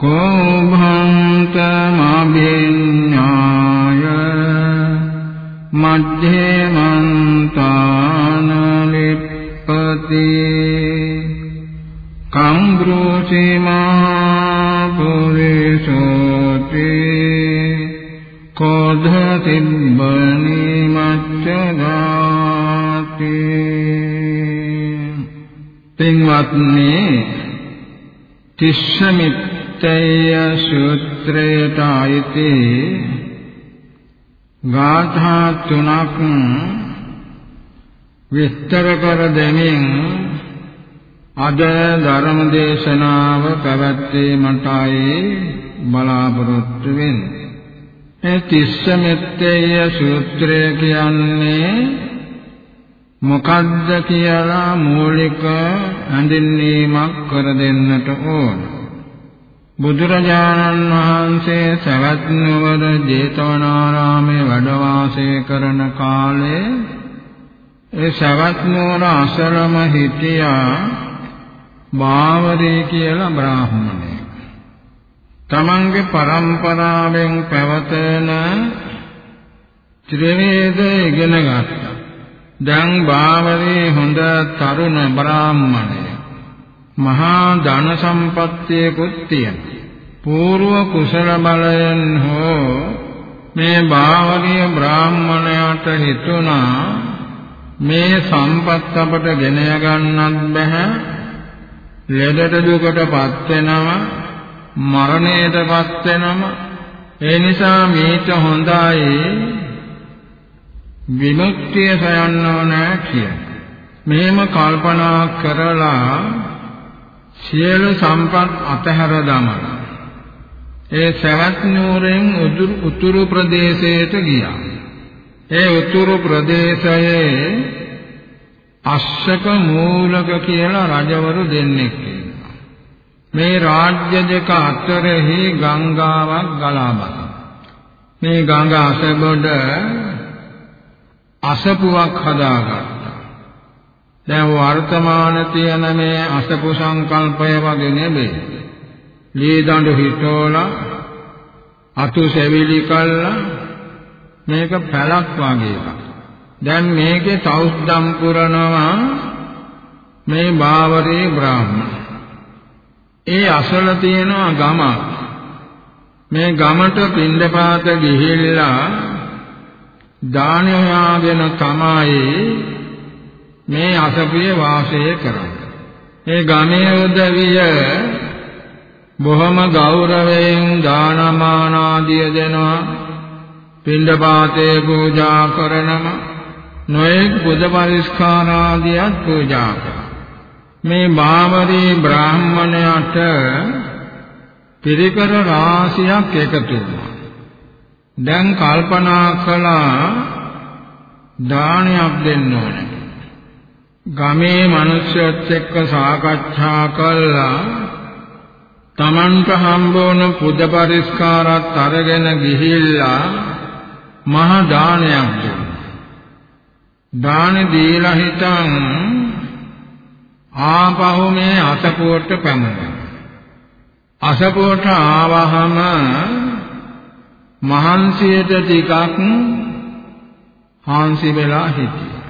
කෝභන්තමබිඤ්ඤාය මධ්‍යමන්තාන ලිප්පති කම්බ්‍රෝචිමා පුරිසෝති කෝධ තිබ්බනි මච්චදාති පින්වත්නි චිත්තේය සූත්‍රයට අයිති ගාථා තුනක් විස්තර කර දෙමින් අද ධර්ම දේශනාව පැවැත්වීමටයි බලාපොරොත්තු වෙන්නේ. ඒ තිස්ස මෙත්තේය සූත්‍රය කියන්නේ මොකද්ද කියලා මූලික හඳුන්වීමක් කර දෙන්නට ඕන. බුදුරජාණන් වහන්සේ සවැත් නුවර ජේතවනාරාමේ වැඩ වාසය කරන කාලේ ඒ සවැත් නුවර අසලම හිටියා බාවරේ කියලා බ්‍රාහ්මණයෙක්. තමන්ගේ પરම්පරාවෙන් පැවතෙන ත්‍රිවේද ඉගෙන ගත්තා. දැන් බාවරේ හොඳ තරුණ බ්‍රාහ්මණයෙක්. මහා ධන සම්පත්තියකුත් තියෙනවා. పూర్ව කුසල බලයෙන් හෝ මේ බාවරිය බ්‍රාහ්මණයාට හිතුණා මේ සම්පත් අපට ගෙන ගන්නත් බෑ ලෙඩට දුකටපත් වෙනවා මරණයටපත් වෙනවා. ඒ නිසා මේක හොඳයි. විමුක්තිය සයන්න ඕන කියන මෙහෙම කල්පනා කරලා සියලු සම්පත් අතහැර දමලා ඒ සවැත් නුවරෙන් උතුරු ප්‍රදේශයට ගියා ඒ උතුරු ප්‍රදේශයේ අස්සක මූලක කියලා රජවරු දෙන්නෙක් ඉන්නවා. මේ රාජ්‍ය දෙක අතරෙහි ගංගාවක් ගලා මේ ගඟ අසබඩ අසපුවක් හදාගත්තා. දැන් වර්තමාන තියෙන මේ අසපු සංකල්පය වගේ නෙමෙයි. ලී දඬු හිටෝලා අතු සෙවිලි කළා මේක පැලක් වගේ එකක්. දැන් මේකේ සෞද්ධම් පුරනවා මේ බාවරේ බ්‍රාහ්මණ. ඒ අසල තියෙනවා ගම. මේ ගමට පින්දපාත ගිහිල්ලා දානය යාගෙන තමයි මේ අසපිය වාසය කරන්නේ. මේ ගමේ උදවිය බොහොම ගෞරවයෙන් දානමාන ආදිය දෙනවා. පින්දපාතේ පූජා කරනවා. නොයෙක් බුද්ධ පරිස්කාර ආදියත් පූජා කරා. මේ බාමරී බ්‍රාහ්මණයට පිරිකර රාශියක් එකතු වුණා. දැන් කල්පනා කළා දානයක් දෙන්න ඕනේ. ගමේ මිනිස්සුත් එක්ක සාකච්ඡා කළා තමන්ට හම්බවන පුද පරිස්කාරات අරගෙන ගිහිල්ලා මහා දානයක් දුන්නා. දාන දීලා හිටන් ආපහු මේ අසපුවට පැමුණා. අසපුවට ආවහම මහන්සියට ටිකක් හාන්සි වෙලා හිටියා.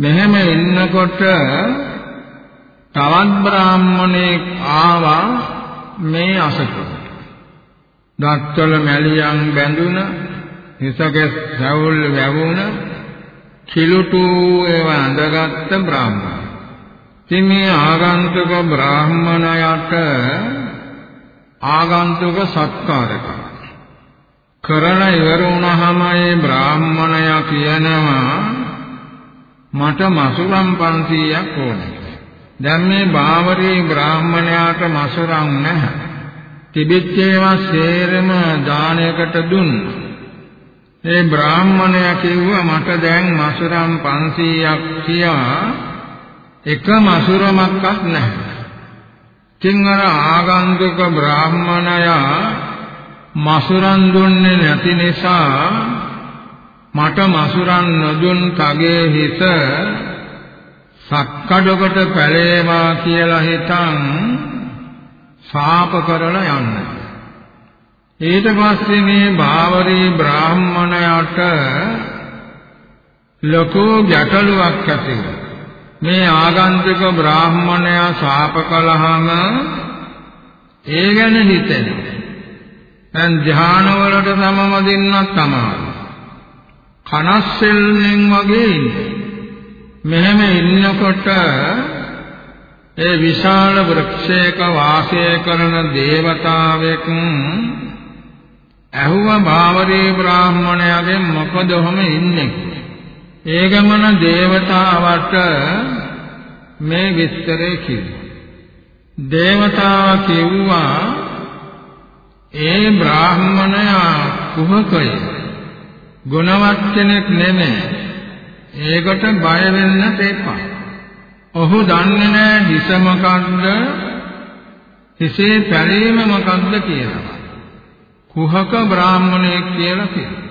මෙහෙම ඉන්නකොට තවත් බ්‍රාහ්මණෙක් ආවා මේ අසපුවට. දත්වල මැලියන් බැඳුන හිසකෙස් සවුල් වැවුන කිලුටු ඒව අඳගත්ත බ්‍රාහ්මණ. ඉතින් මේ ආගන්තුක බ්‍රාහ්මණයට ආගන්තුක සත්කාර කරන ඉවර වුණාම ඒ බ්‍රාහ්මණයා කියනවා මට මසුරම් 500ක් ඕනේ. දැන් මේ බාවරේ බ්‍රාහ්මණයාට මසුරම් නැහැ. තිබෙච්ච ඒවා සේරම දානයකට දුන්නා. ඒ බ්‍රාහ්මණයා කිව්වා මට දැන් මසුරම් 500ක් තියා එක මසුරමක්වත් නැහැ. ඉතින් අර ආගන්තුක බ්‍රාහ්මණයා මසුරන් දුන්නේ නැති නිසා මට මසුරන් නොදුන් තගේ හිත සක්කඩකට පැලේවා කියලා හිතන් ශාප කරලා යන්නේ. ඊට පස්සේ මේ බාවරී බ්‍රාහ්මණයාට ලොකු ගැටලුවක් ඇති මේ ආගන්තුක බ්‍රාහ්මණයා ශාප කළාම ඒ ගැන හිතෙනවා. දැන් ධානවලට සමවදින්නත් තමයි. කනස්සෙල්ලෙන් වගේ ඉන්නේ. මෙහෙම ඉන්නකොට ඒ විශාල වෘක්ෂයක වාසය කරන දේවතාවෙක් ඇහුව භාවරේ බ්‍රාහ්මණයාගෙන් මොකද ඔහම ඉන්නේ? ඒ ගමන දේවතාවට මේ විස්තරය කිව්වා. දේවතාව කිව්වා ඒ බ්‍රාහ්මණයා කුහකය. ගුණවත් කෙනෙක් නෙමෙයි. ඒකට බය වෙන්න තේපා. ඔහු දන්නේ නැහැ හිස මොකද්ද? හිසේ පැලීම මොකද්ද කියලා. කුහක බ්‍රාහ්මණයෙක් කියලා කියනවා.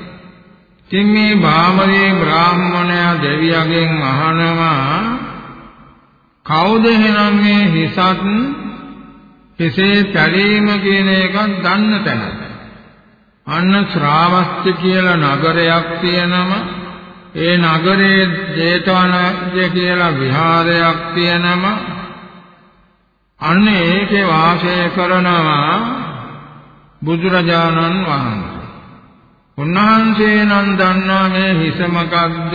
ඉතින් මේ බාමරේ බ්‍රාහ්මණයා දෙවියගෙන් අහනවා කවුද එහෙනම් මේ හිසත් කෙසේ පැලීම කියන එකක් දන්න තැන. අන්න ශ්‍රාවස්ති කියලා නගරයක් තියෙනවා. ඒ නගරයේ ජේතවනජ කියලා විහාරයක් තියෙනවා. අන්න ඒකේ වාසය කරනවා බුදුරජාණන් වහන්සේ. උන්වහන්සේ නම් දන්නා මේ හිස මොකක්ද?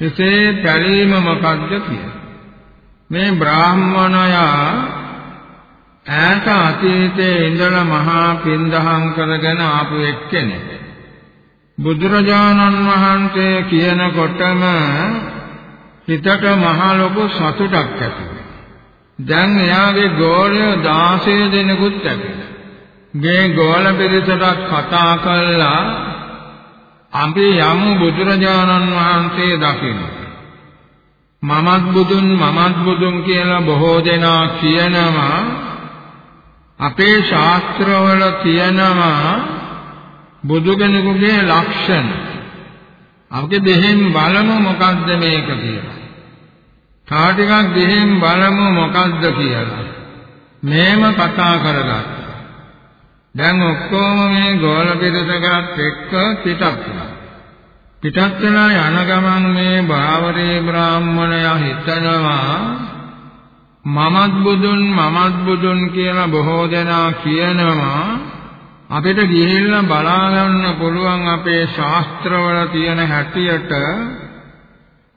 හිසේ පැලීම මොකක්ද කියලා. මේ බ්‍රාහ්මණයා ඈත අතීතයේ ඉඳලා මහා පින්දහම් කරගෙන ආපු එක්කෙනෙක්. බුදුරජාණන් වහන්සේ කියනකොටම හිතට මහ ලොකු සතුටක් ඇති දැන් එයාගේ ගෝලය 16 දෙනෙකුත් ඇති. මේ ගෝල පිරිසටත් කතා කළා අපි යමු බුදුරජාණන් වහන්සේ දකින්න. මමත් බුදුන් මමත් බුදුන් කියලා බොහෝ දෙනා කියනවා අපේ ශාස්ත්‍රවල තියෙනවා බුදු කෙනෙකුගේ ලක්ෂණ. අපි දෙහෙන් බලමු මොකද්ද මේක කියලා. තා ටිකක් දෙහෙන් බලමු මොකද්ද කියලා. මේම කතා කරගත්තා. දැන් ඔක්කොම මේ ගෝල පිටසකත් එක්ක පිටත් වුණා. පිටත් වෙලා යන ගමන් මේ භාවරේ බ්‍රාහ්මණයා හිතනවා මමත් බුදුන් මමත් බුදුන් කියලා බොහෝ දෙනා කියනවා අපිට ගිහිල්ලා බලා ගන්න පුළුවන් අපේ ශාස්ත්‍රවල තියෙන හැටියට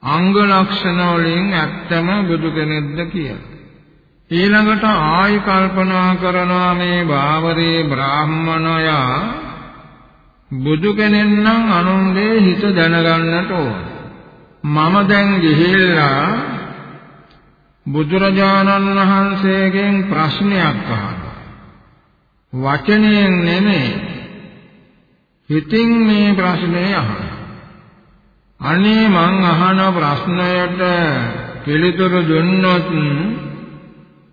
අංග ලක්ෂණ වලින් ඇත්තම බුදු කෙනෙක්ද කියලා. ඊළඟට ආයි කල්පනා කරනවා මේ බාවරේ බ්‍රාහ්මණයා බුදු කෙනෙක් නම් අනුන්ගේ හිත දැනගන්නට ඕන. මම දැන් ගිහිල්ලා බුදුරජාණන් වහන්සේගෙන් ප්‍රශ්නයක් අහනවා. වචනයෙන් නෙමෙයි හිතින් මේ ප්‍රශ්නේ අහනවා. අනේ මං අහන ප්‍රශ්නයට පිළිතුරු දුන්නොත්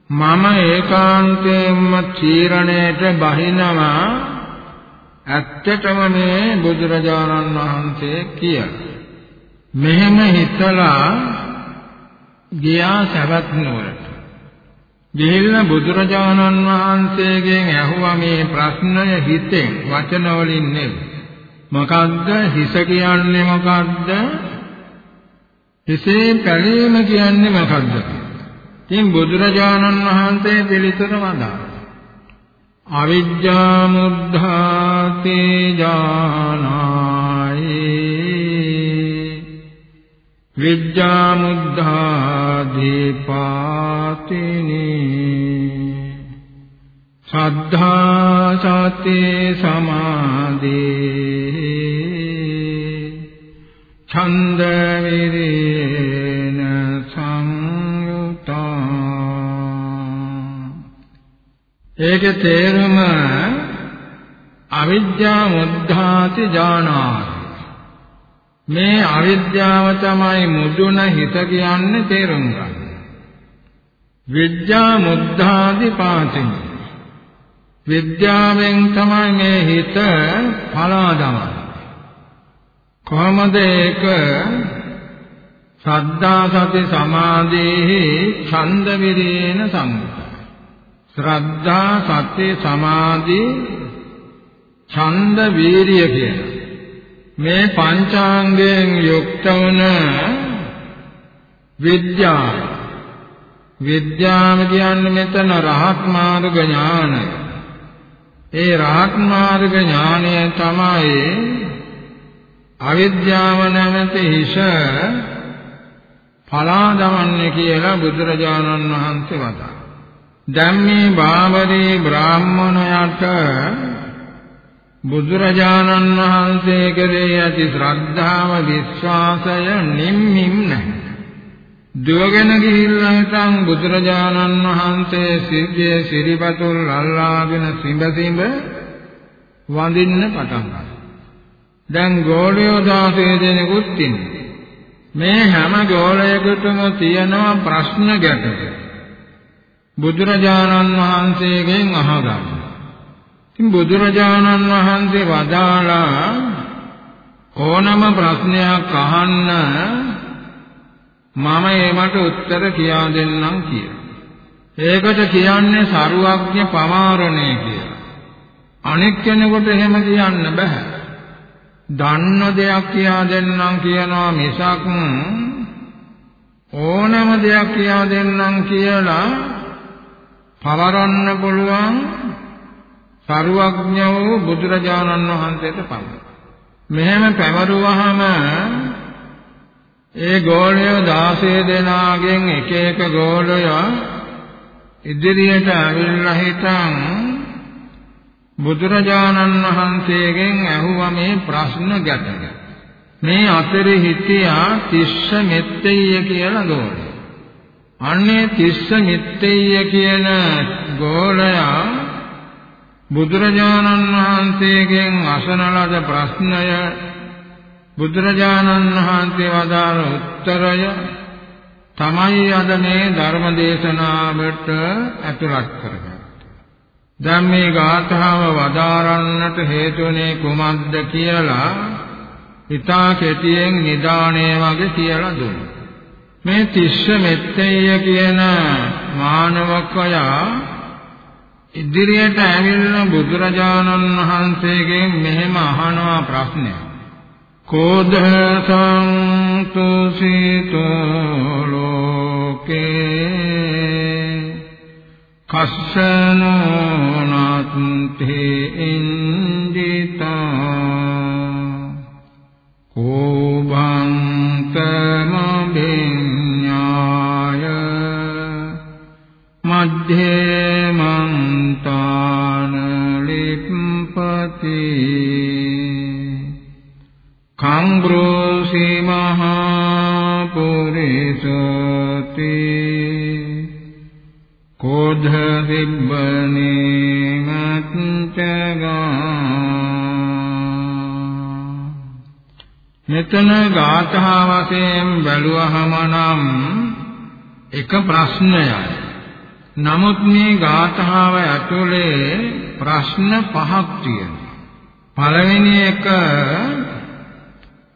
මම ඒකාන්තයෙන්ම තීරණයට බහිනවා ඇත්තටම මේ බුදුරජාණන් වහන්සේ කියලා. මෙහෙම හිතලා ගියා සවැත් නුවරට. ගිහිල්ලා බුදුරජාණන් වහන්සේගෙන් ඇහුවා මේ ප්‍රශ්නය හිතෙන් වචන වලින් නෙවෙයි. මොකද්ද හිස කියන්නේ මොකද්ද? හිසේ පැලීම කියන්නේ මොකද්ද? ඉතින් බුදුරජාණන් වහන්සේ පිළිතුර වදාළා. අවිජ්ජා මුද්ධාතේ ජානායි විද්‍යා මුද්ධාදීපාතිනී සද්ධා සති සමාධේ ඡන්ද විරේන සංයුතා ඒකේ තේරුම අවිද්‍යා මුද්ධාති ජානාති මේ අවිද්‍යාව තමයි මුදුන හිත කියන්නේ තේරුම් ගන්න. විද්‍යා මුද්ධාදි පාතින් විද්‍යාවෙන් තමයි මේ හිත පලා දමන්නේ. කොහොමද ඒක සද්ධා සති සමාධිෙහි ඡන්ද විරේන සංගත. ශ්‍රද්ධා සති සමාධි ඡන්ද වීරිය කියන මේ පංචාංගයෙන් යුක්ත වන විද්‍යාව විද්‍යාව කියන්නේ මෙතන රහත් මාර්ග ඥානය. ඒ රහත් මාර්ග ඥානය තමයි අවිද්‍යාව නැමැති හිස පලා දමන්නේ කියලා බුදුරජාණන් වහන්සේ වදාළා. දැන් මේ බාබරී බ්‍රාහ්මණයට බුදුරජාණන් වහන්සේ කෙරෙහි ඇති ශ්‍රද්ධාව විශ්වාසය නිම්මින් නැහැ. දුවගෙන ගිහිල්ලා හිටන් බුදුරජාණන් වහන්සේ සිග්ගේ සිරිපතුල් අල්ලාගෙන සිඹ සිඹ වඳින්න පටන් ගත්තා. දැන් ගෝලියෝ දාසේ දෙනෙකුත් ඉන්නේ. මේ හැම ගෝලයකටම තියෙනවා ප්‍රශ්න ගැටක. බුදුරජාණන් වහන්සේගෙන් අහගන්න. ඉතින් බුදුරජාණන් වහන්සේ වදාලා ඕනම ප්‍රශ්නයක් අහන්න මම ඒකට උත්තර කියා දෙන්නම් කියලා. ඒකට කියන්නේ සරුවඥ පමාරණය කියලා. අනෙක් කෙනෙකුට එහෙම කියන්න බෑ. දන්න දෙයක් කියා දෙන්නම් කියනවා මිසක් ඕනම දෙයක් කියා දෙන්නම් කියලා පවරන්න පුළුවන් සරුවඥ වූ බුදුරජාණන් වහන්සේට පමණයි. මෙහෙම පැවරුවහම ඒ ගෝලය 16 දෙනාගෙන් එක එක ගෝලය ඉදිරියට ඇවිල්ලා හිටන් බුදුරජාණන් වහන්සේගෙන් ඇහුවා මේ ප්‍රශ්න ගැටක. මේ අතරේ හිටියා තිස්ස මෙත්තෙය කියලා ගෝලය. අන්නේ තිස්ස මෙත්තෙය කියන ගෝලයා බුදුරජාණන් වහන්සේගෙන් අසන ලද ප්‍රශ්නය බුදුරජාණන් වහන්සේ වදාළ උත්තරය තමයි අද මේ ධර්ම දේශනාවට ඇතුළත් කරගත්තේ. දැන් මේ ගාථාව වදාරන්නට හේතුනේ කුමක්ද කියලා ඊතා කෙටියෙන් නිදාණය වගේ කියලා දුන්නා. මේ තිස්ස මෙත්තේය කියන මානවකයා ඉදිරියට ඇවිල්ලා බුදුරජාණන් වහන්සේගෙන් මෙහෙම අහනවා ප්‍රශ්නයක්. කෝධ සංතුසිතෝ ලෝකේ කස්සනෝ නත්ථේ ඉන්දිතා කෝභං තමබිඤ්ඤාය මධ්‍යමං කංග්‍රෝසි මහා පුරිසති කෝධ දිබ්බනේ මච්චගා මෙතන ගාථා වශයෙන් බැලුවහම නම් එක ප්‍රශ්නයයි නමුත් මේ ගාථාව ඇතුලේ ප්‍රශ්න පහක් තියෙනවා. පළවෙනි එක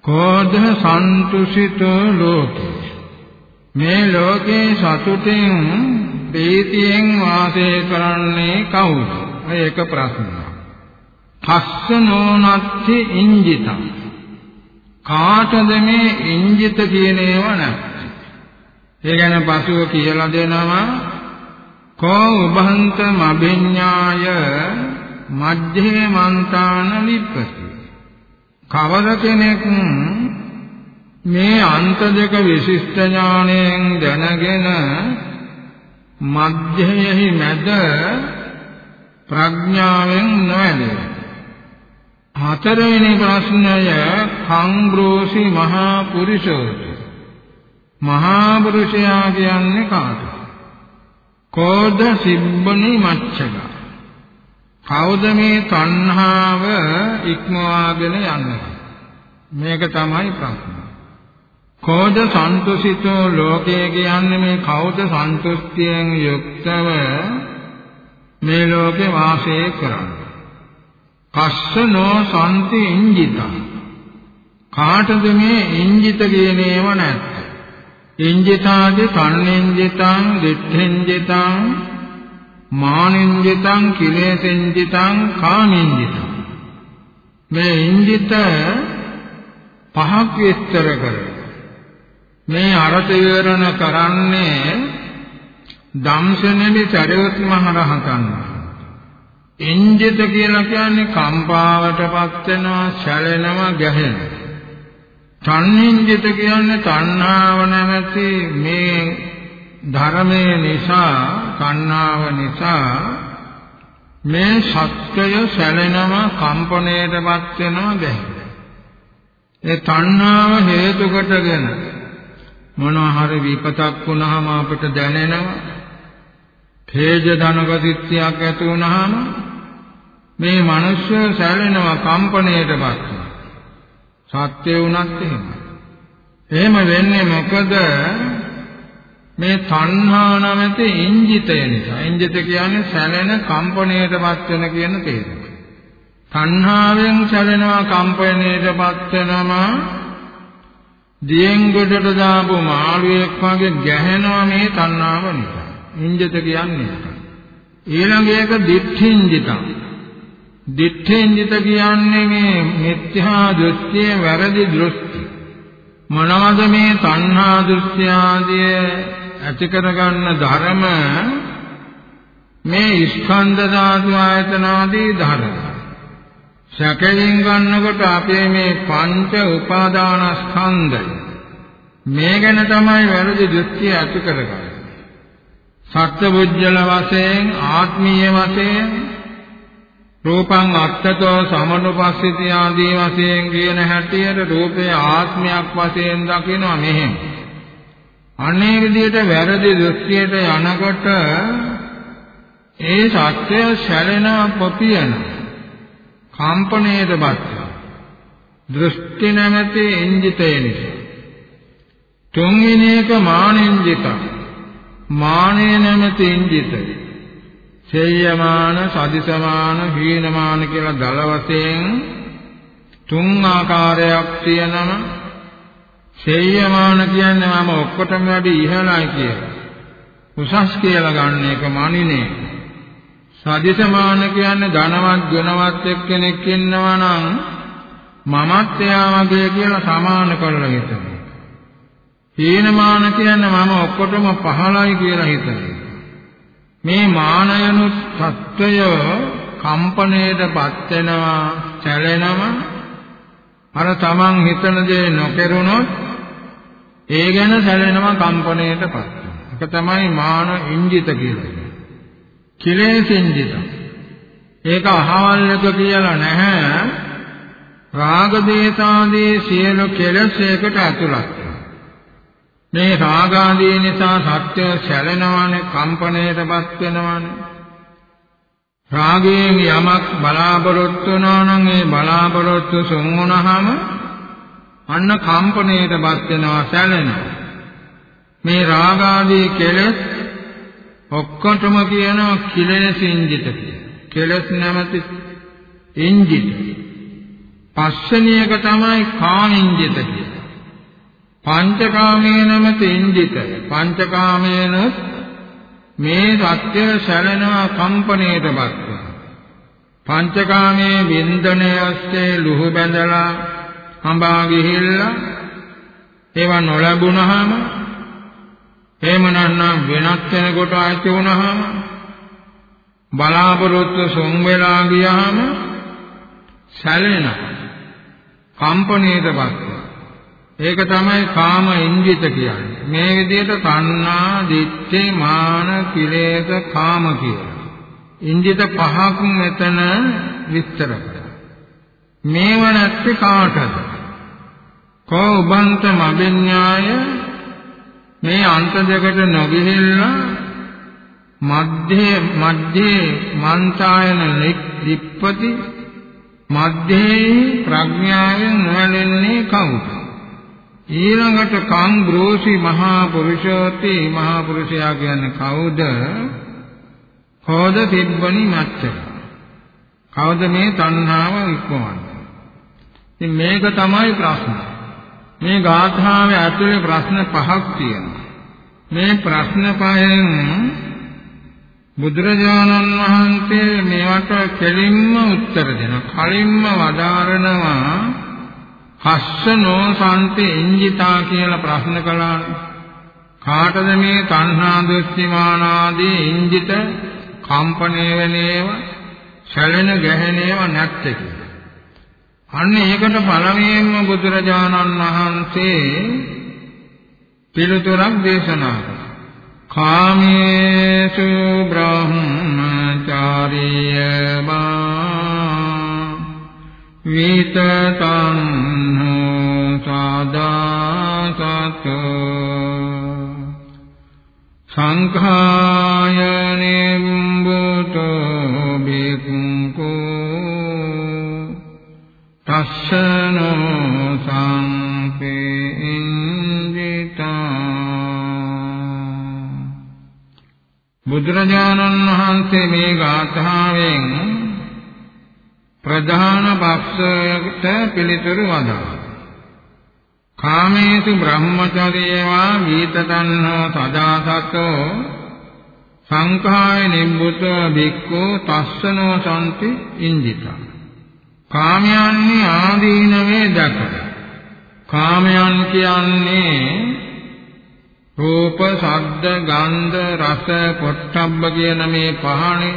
කෝධ සන්තුසිතෝ ලෝකේ මේ ලෝකේ සතුටින් ප්‍රීතියෙන් වාසය කරන්නේ කවුද? ඒක ප්‍රශ්නයක්. කස්සනෝනත්ති ඉංජිතං කාටද මේ ඉංජිත කියන ඒවා නැත්තේ? ඒ ගැන පසුව කියලා දෙනවා කෝ උභන්ත මබිඤ්ඤාය මජ්ජේ මන්තාන ලිප්පති කවර කෙනෙක් මේ අන්ත දෙක විශිෂ්ට ඥාණයෙන් දැනගෙන මධ්‍යයෙහි මැද ප්‍රඥාවෙන් නොඇලේ. හතරවෙනි ප්‍රශ්නය කංග්‍රෝසි මහා පුරුෂෝත මහා පුරුෂයා කියන්නේ කාටද කෝධ සිබ්බනි මච්චක. කවුද මේ තණ්හාව ඉක්මවාගෙන යන්නේ? මේක තමයි ප්‍රශ්නේ. කෝධ සන්තුසිතෝ ලෝකයේ කියන්නේ මේ කවුද සන්තුෂ්තියෙන් යුක්තව මේ ලෝකේ වාසය කරන්නේ? කස්සනෝ සම්ති ඉංජිතං. කාටද මේ ඉංජිත කියන ඒවා නැත්තේ? ඉංජිතාදි කන්නින්ජිතං දිට්ඨින්ජිතං මානින්ජිතං කිලේසෙන්ජිතං කාමින්ජිතං මේ ඉංජිත පහක් විස්තර කරේ මේ අර්ථ විවරණ කරන්නේ ධම්සනෙලි චරිත මහ රහතන් ඉංජිත කියලා කියන්නේ කම්පාවටපත් වෙනවා, සැලෙනවා, ගැහෙනවා. තණ්හින්ජිත කියන්නේ තණ්හාව නැමැති මේ ධර්මයේ නිසා, තණ්හාව නිසා මේ සත්‍යය සැලෙනවා, කම්පණයටපත් වෙනවා, ගැහෙනවා. ඒ තණ්හාව හේතු කොටගෙන මොනවා හරි විපතක් වුණාම අපිට දැනෙනවා තේජ ධනගතිත්‍යයක් ඇති වුණාම මේ මිනිස්සු සැලෙනවා කම්පණයටපත් සත්‍ය වුණත් එහෙමයි. එහෙම වෙන්නේ මොකද මේ තණ්හා නැමැති ඉංජිතය නිසා. ඉංජිත කියන්නේ සැලෙන කම්පණයටපත් වෙන කියන තේරුම. තණ්හාවෙන් සැලෙනවා කම්පණයටපත් වෙනවා දියෙන් ගොඩට දාපු මාළුවෙක් වගේ ගැහෙනවා මේ තණ්හාව නිසා. ඉංජිත කියන්නේ ඊළඟ එක දිඨින්ජිතං දිඨේන්දිත කියන්නේ මේ මිත්‍යා දෘෂ්ටිය වැරදි දෘෂ්ටි. මොනවද මේ තණ්හා දෘෂ්ටි ආදිය ඇති කරගන්න ධර්ම මේ ස්කන්ධ ධාතු ආයතන ආදී ධර්ම. සැකයෙන් ගන්නකොට අපේ මේ පංච උපාදානස්කන්ධය මේ ගැන තමයි වැරදි දෘෂ්ටි ඇති කරගන්නේ. සත්‍ය වශයෙන් ආත්මීය වශයෙන් රූපං අත්තතෝ සමනුපස්සිත ආදී වශයෙන් කියන හැටියට රූපේ ආත්මයක් වශයෙන් දකිනවා මෙහෙම. අනේ විදිහට වැරදි දෘෂ්ටියට යනකොට ඒ සත්‍ය සැලෙන පොපියන කම්පණයටපත් දෘෂ්ටි නැමැති ඉන්දිතේ නිසා. තුන්වෙනි එක මානෙන්ජිත. මානේ නැමැති ඉන්දිතේ සේයමාන සදිසමාන හීනමාන කියලා දල වශයෙන් තුන් ආකාරයක් තියෙනම සේයමාන කියන්නේ මම ඔක්කොටම වැඩි ඉහළයි කියලා. උසස් කියලා ගන්න එක මනිනේ. සදිසමාන කියන්නේ ධනවත් ගුණවත් එක්කෙනෙක් ඉන්නවා නම් මමත් එයා වගේ කියලා සමාන කරලා හිතනවා. හීනමාන කියන්නේ මම ඔක්කොටම පහළයි කියලා හිතනවා. මේ මානයනුත් සත්වය කම්පණයටපත් වෙනවා චලෙනවා අර තමන් හිතන දේ නොකරුණොත් ඒ ගැන සැලෙනවා කම්පණයටපත්. වෙනවා ඒක තමයි මාන ඉංජිත කියලා කියන්නේ. කිලේසින්ජිත ඒක අහවල් එක කියලා නැහැ. රාග දේශාදී සියලු කෙලෙස් ඒකට ඇතුළත්. මේ රාගාදී නිසා සත්‍ය සැලෙනවනේ කම්පණයටපත් වෙනවනේ. රාගයෙන් යමක් බලාපොරොත්තු වෙනවා නම් ඒ බලාපොරොත්තු සුන් වුණාම අන්න කම්පණයටපත් වෙනවා සැලෙනවා මේ රාගාදී කෙලෙස් ඔක්කොටම කියනවා කිලෙසින්ජිත කියලා කෙලෙස් නැමැති ඉන්ජිත පස්වෙනි එක තමයි කාමින්ජිත කියන්නේ. පංචකාමයේ නමත ඉන්ජිතය. පංචකාමයේන මේ සත්‍ය සැලෙනවා කම්පණයටපත් වෙනවා. පංචකාමයේ වින්දනය ඔස්සේ ලුහු බැඳලා හඹා ගිහිල්ලා ඒවා නොලැබුණාම එහෙම නැත්නම් වෙනත් කෙනෙකුට ආච්චි වුණාම බලාපොරොත්තු සොම් වෙලා ගියාම සැලෙනවා කම්පණයටපත් ඒක තමයි කාම ඉන්ද්‍රිත කියන්නේ. මේ විදිහට තණ්හා දිත්තේ මාන කිලේස කාම කියලා. ඉන්ද්‍රිත පහක් මෙතන විස්තර කරා මේව නැත්te කාටද? කෝ උබන්ත මබෙන්ඥාය මේ අන්ත දෙකට නොගිහිල්ලා මධ්‍යේ මධ්‍යේ මන්තායන ලිප්පති මධ්‍යේ ප්‍රඥාවෙන් නොවැළෙන්නේ කවුද? ඊළඟට කං බ්‍රෝසි මහා පුරුෂෝති මහා පුරුෂයා කියන්නේ කවුද? කවුද තිබ්බනි මච්චර කවුද මේ තණ්හාව ඉක්මවන්නේ? ඉතින් මේක තමයි ප්‍රශ්නේ. මේ ගාථාවේ ඇතුලේ ප්‍රශ්න පහක් තියෙනවා මේ ප්‍රශ්න පහෙන් බුදුරජාණන් වහන්සේ මේවට කෙලින්ම උත්තර දෙනවා. කලින්ම වදාරනවා හස්සනෝ සම්ති ඉංජිතා කියලා ප්‍රශ්න කළානේ. කාටද මේ තණ්හා දෘෂ්ටිමාන ආදී ඉංජිත කම්පණය වෙනේව සැලෙන ගැහෙනේව නැත්තේ කියලා. අන්න ඒකට පළමුවෙන්ම බුදුරජාණන් වහන්සේ පිළිතුරක් දේශනා කළා. කාමේසු බ්‍රහ්මචාරියමා විතතං සාදාසත සංඛායනිම්බුතෝ බුදුරජාණන් වහන්සේ මේ ගාථාවෙන් ප්‍රධාන පක්ෂයට පිළිතුරු වදාළා. කාමේසු බ්‍රහ්මචර්යවා වීතතන්නෝ සදාසතෝ සංඛාය නිබ්බුතෝ භික්ඛෝ තස්සනෝ සම්ති ඉන්දිතා. කාමයන්හි ආදීනවේ දැකලා. කාමයන් කියන්නේ රූප, ශබ්ද, ගන්ධ, රස, පොට්ටබ්බ කියන මේ පහනේ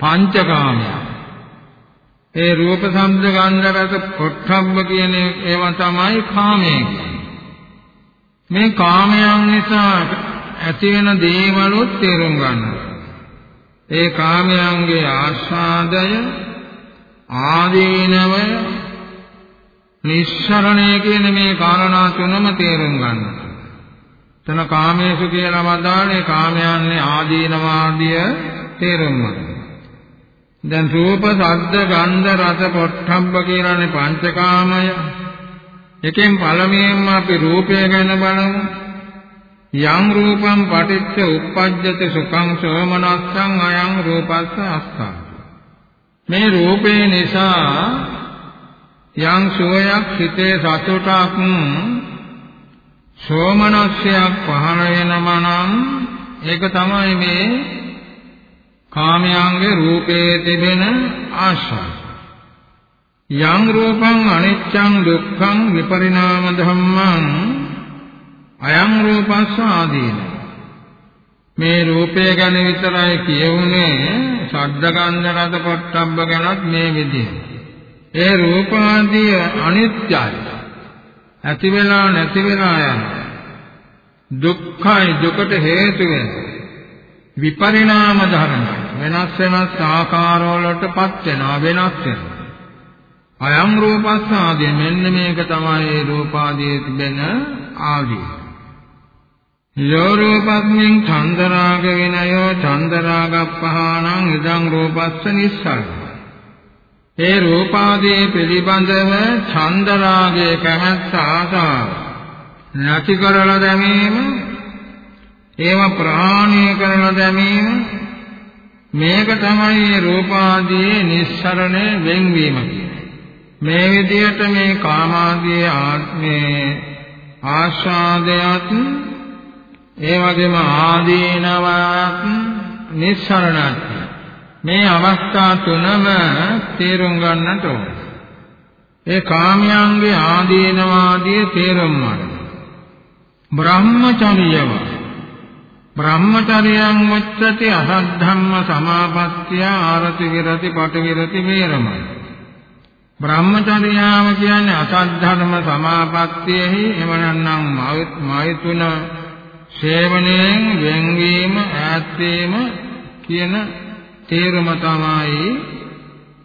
පංචකාමය. ඒ රූප, ශබ්ද, ගන්ධ, රස, පොට්ටබ්බ කියන ඒවා තමයි කාමය මේ කාමයන් නිසා ඇති වෙන දේවලුත් තේරුම් ගන්නවා. ඒ කාමයන්ගේ ආස්වාදය ආදීනවය නිස්සරණය කියන මේ කාරණා තුනම තේරුම් ගන්නවා. තන කාමේසු කියලා වදාළේ කාමයන්ගේ ආදීනවාදිය තේරුම් ගන්න. දැන් රූප, ශබ්ද, ගන්ධ, රස, පොට්ටබ්බ කියලානේ පංචකාමය. එකෙන් පළමුවෙන්ම අපි රූපය ගැන බලමු. යම් රූපම් පටිච්ච උප්පජ්ජති සුඛං සෝමනස්සං අයං රූපස්ස අස්සා. මේ රූපේ නිසා යම් සෝයක් හිතේ සතුටක් සෝමනස්සයක් පහළ වෙනම නම් ඒක තමයි මේ කාමයන්ගේ රූපේ තිබෙන ආශාව. යම් රූපං අනිච්ඡං දුක්ඛං විපරිණාම ධම්මං අයං රූපස්ස ආදීන මේ රූපය ගැන විතරයි කියුනේ ශබ්ද ගන්ධ රස පොට්ටබ්බ ගැනත් මේ විදිහ. ඒ රූපාදී අනිත්‍යයි. ඇති වෙලා නැති වෙලා යන. දුක්ඛයි දුකට හේතු වෙන. විපරිණාම ධර්ම. වෙනස් වෙනස් ආකාරවලටපත් වෙනවා වෙනස් වෙනවා අයම් රූපස්සාදී මෙන්න මේක තමයි රූපාදී තිබෙන ආදී. යෝ රූපස්මින් චන්දරාග විනයෝ චන්දරාගප්පහානං ඉදං රූපස්ස නිස්සාරය ඒ රූපාදී පිළිබඳව ඡන්දරාගයේ කැමැත්ත ආසාව නැති කරලා දැමීම ඒව ප්‍රහාණය කරලා දැමීම මේක තමයි රූපාදී නිස්සරණය වෙන්වීම. මේ විදිහට මේ කාමාදී ආත්මේ ආස්වාදයක් ඒ වගේම ආදීනවක් නිස්සරණත් මේ අවස්ථා තුනම තේරුම් ගන්නට ඕන. ඒ කාමයන්ගේ ආදීනවාදී තේරුම් ගන්න. බ්‍රහ්මචර්යව බ්‍රහ්මචර්යයන් වච්චති අසද්ධම්ම සමාපත්තිය ආරති විරති පට විරති වේරමයි. බ්‍රහ්මචර්යාව කියන්නේ අසද්ධර්ම සමාපත්තියෙහි එවනන්නම් මෛතුන සේවනයෙන් වෙන්වීම ඈත්වීම කියන තේරුම තමයි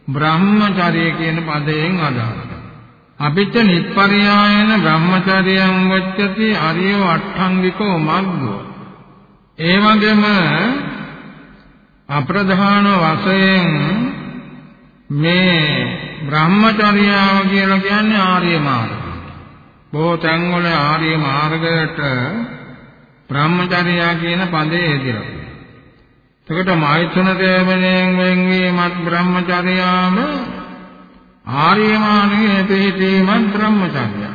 බ්‍රහ්මචර්ය කියන පදයෙන් අදහස්. අපිට නිප්පරියායන බ්‍රහ්මචර්යයන් වච්චති අරිය අට්ඨංගිකෝ මග්ගෝ. ඒ වගේම අප්‍රධාන වශයෙන් මේ බ්‍රහ්මචර්යාව කියලා කියන්නේ ආර්ය මාර්ගය. බොහෝ තැන්වල ආර්ය මාර්ගයට බ්‍රහ්මචර්යා කියන පදේ එදිරා. එතකොට මායිතුන දේවණයෙන් වෙන්වීමත් බ්‍රහ්මචර්යාම ආර්ය මාර්ගයේ පිහිටීමත් බ්‍රහ්මචර්යය.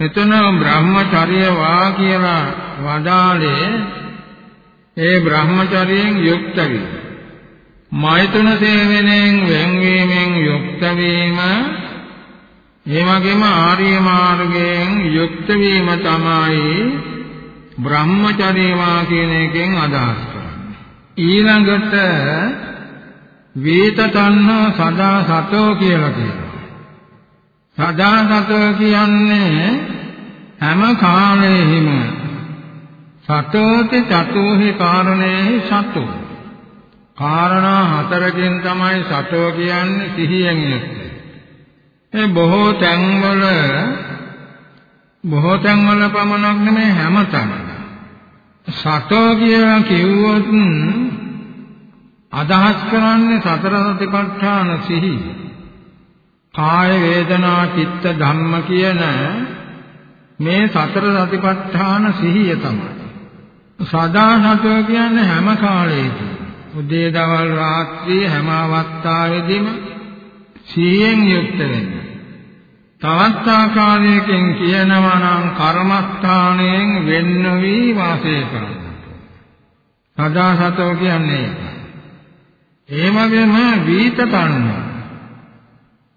එතන බ්‍රහ්මචර්ය වා කියලා වදාලේ ඒ බ්‍රහ්මචර්යයෙන් යුක්ත වීම. මායතන සේවනයෙන් වෙන්වීමෙන් යුක්ත වීම ඒ වගේම ආර්ය මාර්ගයෙන් යුක්ත වීම තමයි බ්‍රහ්මචර්යවා කියන එකෙන් අදහස් කරන්නේ. ඊළඟට වේතතන්න සදා සතෝ කියලා කියනවා. සදා සතෝ කියන්නේ හැම කාලෙහිම සතෝති චතුහි කාරණේහි සතෝ. කාරණා හතරකින් තමයි සතෝ කියන්නේ සිහියෙන් යුක්තයි. ඒ බොහෝ තැන්වල බොහෝ තැන්වල පමණක් නෙමෙයි හැම තැනම. සතෝ කියලා කිව්වොත් අදහස් කරන්නේ සතර සතිපට්ඨාන සිහි. කාය වේදනා චිත්ත ධම්ම කියන මේ සතර සතිපට්ඨාන සිහිය තමයි. සදා සතෝ කියන්නේ හැම කාලයකදී උදේ දවල් රාත්‍රී හැම අවස්ථාවෙදීම සිහියෙන් යුක්ත වෙන්න. තවත් ආකාරයකින් කියනවා නම් කර්මස්ථානයෙන් වෙන්න වී වාසය කරන්න. සදා සතෝ කියන්නේ ඒ වගේම වීත තණ්හ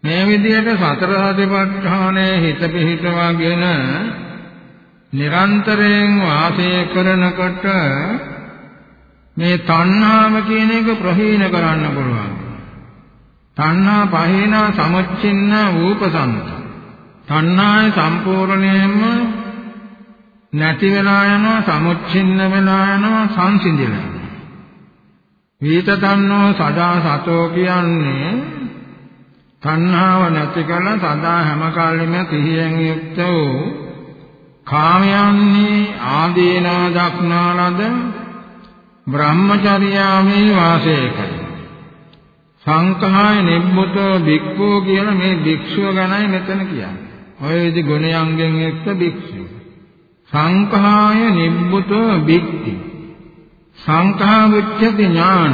මේ විදිහට සතර සතිපට්ඨානයේ හිත පිහිටවාගෙන නිරන්තරයෙන් වාසය කරනකොට මේ තණ්හාව කියන එක ප්‍රහීන කරන්න පුළුවන්. තණ්හා පහිනා සමුච්චින්න ූපසන්ත. තණ්හාය සම්පූර්ණයෙන්ම නැති වෙලා යනවා සමුච්චින්න වෙලා යනවා සංසිඳිලා. වීත තණ්හෝ සදා සතෝ කියන්නේ තණ්හාව නැති කරන සදා හැම කාලෙම සිහියෙන් යුක්ත වූ කාමයන්හි ආදීනා දක්නා ලද බ්‍රහ්මචර්යාවේ වාසය කරයි. සංඛාය නිබ්බුතෝ භික්ඛු කියන මේ භික්ෂුව ගැනයි මෙතන කියන්නේ. ඔය විදි ගුණයන්ගෙන් එක්ක භික්ෂුව. සංඛාය නිබ්බුතෝ භික්ඛි. සංඛා විච්ඡති ඥාන.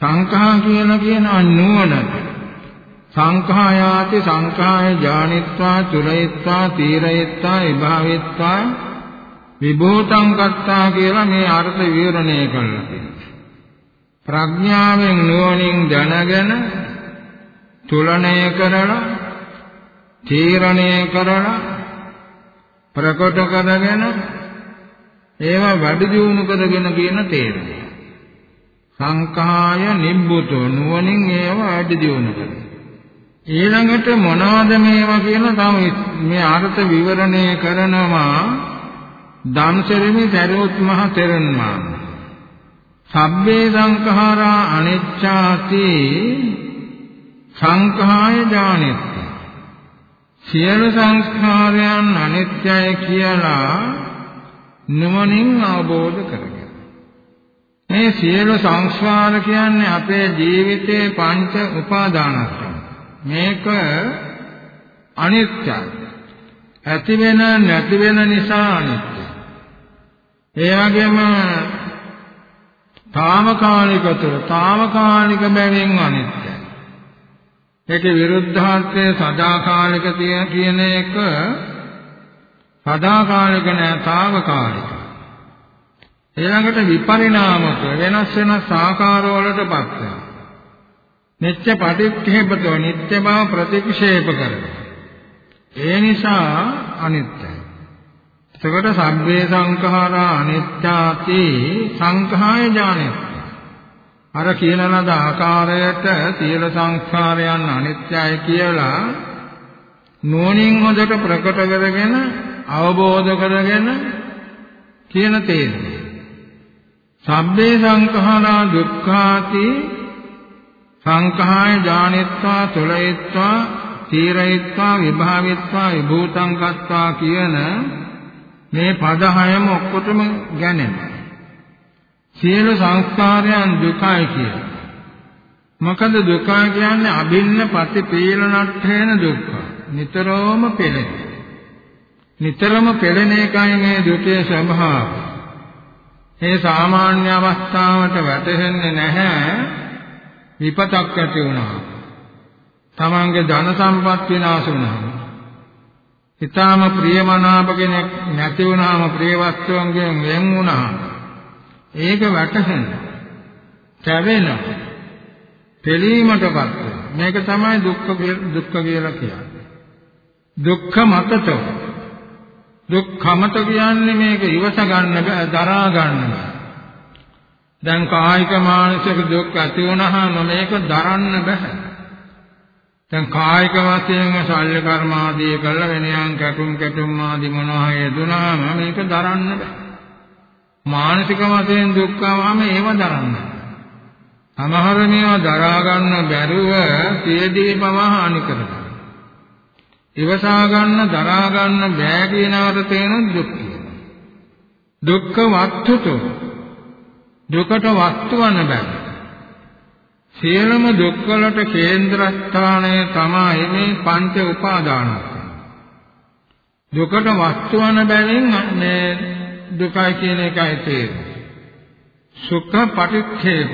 සංඛා කියලා කියන නුවණ. සංඛායාති සංඛාය ඥානිත්වා චුරයිත්වා තීරයිත්වා විභාවිත්වා විභූතං කත්තා කියලා මේ අර්ථ විවරණය කළා තියෙනවා. ප්‍රඥාවෙන් නුවණින් දැනගෙන තුලණය කරලා තීරණය කරලා ප්‍රකට කරගෙන ඒවා වැඩි දියුණු කරගෙන කියන තේරුම. සංඛාය නිබ්බුතෝ නුවණින් ඒවා වැඩි දියුණු කරනවා. ඊළඟට මොනවද මේවා කියලා තමයි මේ අර්ථ විවරණය කරනවා ධම්සරිමි දරුවොත් මහ තෙරණමා සබ්බේ සංඛාරා අනිච්ඡාති සංඛාය ඥානෙත් සියලු සංස්කාරයන් අනිත්‍යයි කියලා නුවණින් අවබෝධ කරගන්න. මේ සියලු සංස්කාර කියන්නේ අපේ ජීවිතයේ පංච උපාදානස්කන්ධ. මේක අනිත්‍යයි. ඇති වෙන නැති වෙන නිසා අනිත්‍යයි. ඒ වගේම తాවකාලික තුර తాවකාලික බැවින් අනිත්‍යයි. ඒකේ විරුද්ධාර්ථය සදාකාලික කියන එක සදාකාලික නෑ తాවකාලික. ඊළඟට විපරිණාමක වෙනස් වෙනස් ආකාරවලටපත් වෙනවා. නිත්‍ය පටිච්චේපතෝ නිත්‍ය බව ප්‍රතික්ෂේප කරනවා. ඒ නිසා අනිත්‍යයි. එතකොට සබ්බේ සංඛාරා අනිත්‍යාති සංඛාය ඥානෙත් අර කියන ලද ආකාරයට සියලු සංස්කාරයන් අනිත්‍යයි කියලා නුවණින් හොඳට ප්‍රකට කරගෙන අවබෝධ කරගෙන කියන තේරුම. සබ්බේ සංඛාරා දුක්ඛාති සංඛාය ඥානෙත්වා තුලයිත්වා තීරයිත්වා විභාවිත්වා විභූතං කତ୍වා කියන මේ පද හයම ඔක්කොටම ගැනෙනවා. සියලු සංස්කාරයන් දුකයි කියලා. මොකද දුක කියන්නේ අභින්න ප්‍රතිපීලනට්ඨේන දුක්ඛ. නිතරම පෙළෙන. නිතරම පෙළෙන එකයි මේ දුකේ ස්වභාවය. මේ සාමාන්‍ය අවස්ථාවට වැටහෙන්නේ නැහැ විපතක් ඇති වුණා. තමන්ගේ ධන සම්පත් විනාශ වුණා. ඊටාම ප්‍රියමනාප කෙනෙක් නැති වුණාම ප්‍රිය වස්තුන්ගෙන් වෙන් වුණා. ඒක වැටහෙන කැවෙන පිළීමටපත් මේක තමයි දුක්ඛ දුක්ඛ කියලා කියන්නේ. දුක්ඛ මතතෝ. දුක්ඛමත කියන්නේ මේක ඉවස ගන්න බෑ දරා ගන්න බෑ. දැන් කායික මානසික දුක් ඇති වුණාම මේක දරන්න බෑ. දැන් කායික වශයෙන් ශල්‍ය කර්ම ආදී කළා වෙනයන් කැටුම් කැටුම් ආදී මොනවා හේතුනාම මේක දරන්න බෑ. මානසික වශයෙන් දුක් ආවම ඒව දරන්න. සමහර මේවා දරා ගන්න බැරුව සියදී පව හානි කරනවා. ඉවසා ගන්න දරා ගන්න බෑ කියනවට තේන දුක් දුක්ඛ වත්තුතු දුකට වස්තු වන බෑ. සියලුම දුක්වලට කේන්ද්‍රස්ථානය තමයි මේ පංච උපාදාන. දුකට වස්තු වන බැවින් මේ දුකයි කියන එකයි තේරෙන්නේ. සුඛ පටිච්චේප.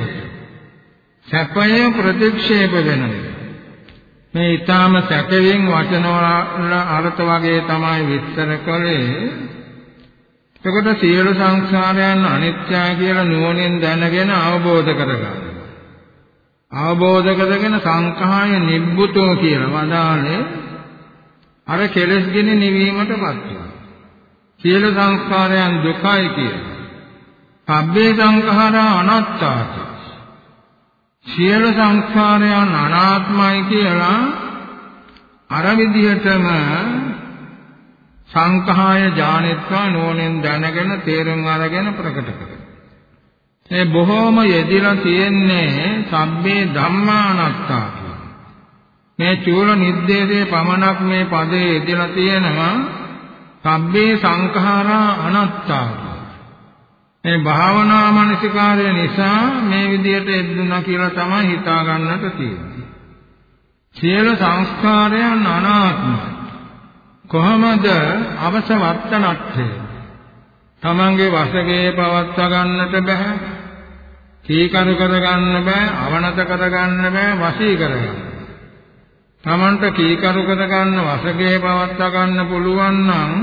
සැපය ප්‍රතික්ෂේප වෙනවා. මේ ඊටාම සැකයෙන් වචන වල අර්ථ වගේ තමයි විස්තර කළේ. එතකොට සියලු සංස්කාරයන් අනිත්‍යයි කියලා නුවණින් දැනගෙන අවබෝධ කරගන්න. අවබෝධ කරගෙන සංඛාය නිබ්බුතෝ කියලා වදාළේ අර කෙලෙස් ගෙන නිවීමටපත් වෙනවා. සියලු සංස්කාරයන් දුකයි කියන. සබ්බේ සංඛාරා අනාත්තාති. සියලු සංස්කාරයන් අනාත්මයි කියලා අර විදිහටම සංඛාය ඥානෙත්වා නෝනෙන් දැනගෙන තේරුම් අරගෙන ප්‍රකට කරනවා. මේ බොහෝම යෙදিলা තියෙන්නේ සබ්බේ ධම්මානත්තා මේ චූල නිද්දේශේ පමණක් මේ පදේ යෙදিলা තියෙනවා සබ්බේ සංඛාරා අනත්තා මේ භාවනා මනසිකාරය නිසා මේ විදියට එද්දුනා කියලා තමයි හිතා ගන්නට තියෙන්නේ. සියලු සංස්කාරයන් අනාත්මයි. කොහොමද අවසවත්තනට්ඨය? තමන්ගේ වශයේ පවත්වා ගන්නට බෑ. කීකරු කර ගන්න බෑ, අවනත කර ගන්න බෑ, වශී කර ගන්න. Tamanට කීකරු කර ගන්න වශකේ පවත්වා ගන්න පුළුවන් නම්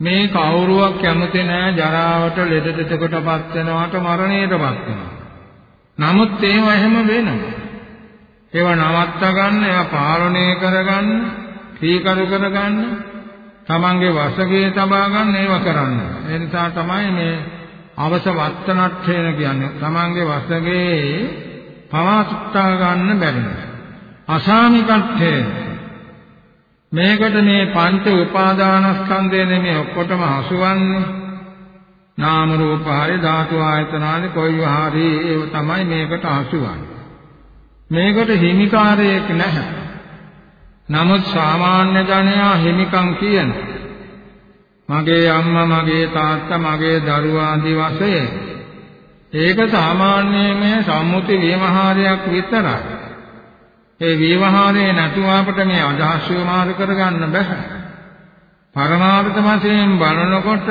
මේ කවුරුවක් කැමති නෑ ජරාවට ලෙඩ දෙතකටපත් වෙනවට මරණයටපත් වෙනවා. නමුත් ඒව එහෙම වෙනවා. ඒව නවත්තා ගන්න, ඒව පාලනය කරගන්න, කීකරු කරගන්න, Tamanගේ වශකේ තබා ගන්න ඒව කරන්න. ඒ නිසා තමයි මේ අවස වත්තනට්ඨේන කියන්නේ. Tamanගේ වශකේ පවාසුත්තා ගන්න බැරි. අසාමිකත්වය මේකට මේ පංච උපාදානස්කන්ධය නෙමෙයි ඔක්කොටම හසුවන්නේ. නාම රූප හරි ධාතු ආයතන හරි කොයි හරි ඒව තමයි මේකට හසුවන්නේ. මේකට හිමිකාරයෙක් නැහැ. නමුත් සාමාන්‍ය ජනයා හිමිකම් කියන මගේ අම්මා මගේ තාත්තා මගේ දරුවා ආදී වශයෙන්. ඒක සාමාන්‍යයෙන් සම්මුති විමහාරයක් විතරයි. ඒ විවහාරේ නැතුව අපට මේ අදහස් මාරු කරගන්න බෑ. පරමාර්ථ වශයෙන් බලනකොට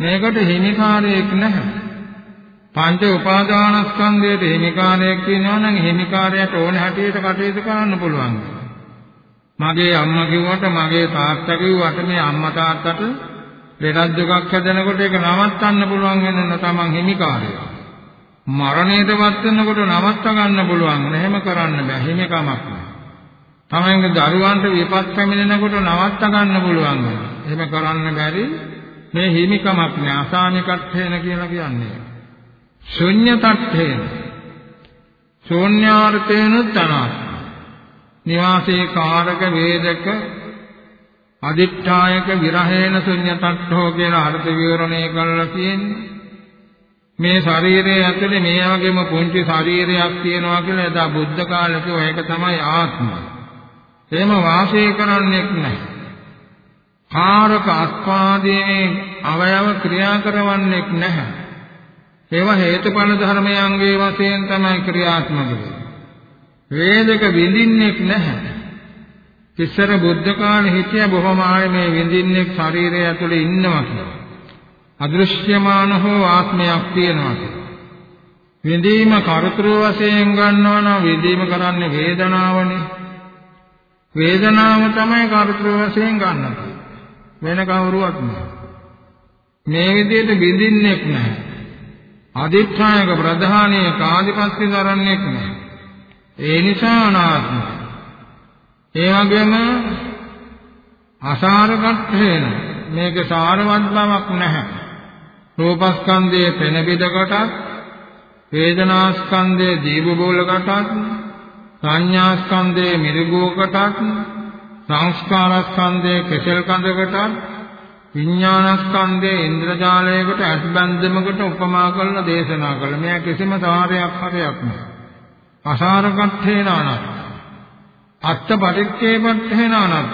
මේකට හිමිකාරයක් නැහැ. පංච උපාදානස්කන්ධයේ හිමිකාරයෙක් කියනවා නම් හිමිකාරයට ඕන හැටියට කටයුතු කරන්න පුළුවන්. මගේ අම්මා කිව්වට මගේ තාත්තා කිව්වට මේ අම්මා තාත්තට ලෙඩක් දුකක් හැදෙනකොට ඒක නවත්තන්න පුළුවන් වෙන තමන් හිමිකාරය. මරණයටපත් වෙනකොට නවත්ත ගන්න පුළුවන්. එහෙම කරන්න බෑ. හිමිකමක් නෑ. තමන්ගේ දරුවන්ට විපත් පැමිණෙනකොට නවත්ත ගන්න පුළුවන්. එහෙම කරන්න බැරි මේ හිමිකමක් නෑ. අසාමිකත්වේන කියලා කියන්නේ. ශුන්‍යතත්වේන. ශූන්‍යාර්ථේන තනාත්ම. නිවාසේ කාරක වේදක අදිත්‍යායක විරහේන ශුන්‍යතත්ඨෝ කියලා අර්ථ විවරණය කරලා තියෙන්නේ. මේ ශරීරයේ ඇතුලේ මේ වගේම පුංචි ශරීරයක් තියෙනවා කියලා එදා බුද්ධ කාලේ කිව්වා ඒක තමයි ආත්මය. එහෙම වාසය කරන්නේක් නැහැ. කාරක අත්පාදයේ අවයව ක්‍රියා කරවන්නේක් නැහැ. ඒවා හේතුඵල ධර්මයන්ගේ වශයෙන් තමයි ක්‍රියාත්මක වෙන්නේ. වේදක විඳින්නෙක් නැහැ. ඉස්සර බුද්ධ කාලේ හිටිය බොහොම ආයේ මේ විඳින්නෙක් ශරීරය ඇතුලේ ඉන්නවා කියලා. අදෘශ්‍යමාන හෝ ආත්මයක් තියෙනවා කියලා. විඳීම කර්තෘ වශයෙන් ගන්නවා නම් විඳීම කරන්නේ වේදනාවනේ. වේදනාව තමයි කර්තෘ වශයෙන් ගන්නවා. වෙන කවුරුවත් නෑ. මේ විදිහට විඳින්නෙක් නැහැ. අදිත්‍යායක ප්‍රධානීය කාදිපස්ති දරන්නෙක් නැහැ. ඒ නිසා අනාත්මයි. ඒ වගේම අසාරගත වෙන මේක සාරවත් බවක් නැහැ. රූපස්කන්ධයේ පෙන පිට කොටස්, වේදනාස්කන්ධයේ දීප බෝල කොටස්, සංඥාස්කන්ධයේ මිරිගෝ කොටස්, සංස්කාරස්කන්ධයේ කෙසෙල් කඳ කොටස්, විඥානස්කන්ධයේ ඉන්ද්‍රජාලයකට අත්බන්ධමකට උපමා කරලා දේශනා කළා. මෙයා කිසිම සාරයක් හරයක් නෑ. අසාරකත්ථේන අනත්ත. අත්ත පටිච්චේපත්තේන අනත්ත.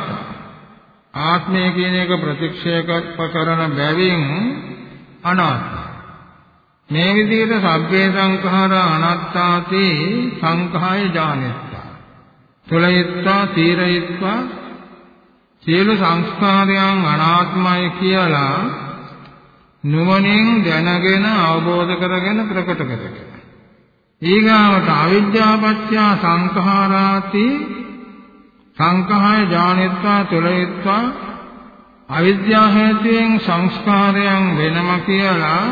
ආත්මය කියන එක ප්‍රතික්ෂේප කරන බැවින් අනාත්ම. මේ විදිහට සබ්බේ සංඛාර අනාත්තාති සංඛාය ඥානෙත්තා. තුලයිත්වා තීරයිත්වා සියලු සංස්කාරයන් අනාත්මයි කියලා නුවණින් දැනගෙන අවබෝධ කරගෙන ප්‍රකට කරගන්න. ඊගාවට අවිද්‍යාපත්‍ය සංඛාරාති සංඛාය ඥානෙත්වා තුලයිත්වා අවිද්‍යාව හේතුයෙන් සංස්කාරයන් වෙනම කියලා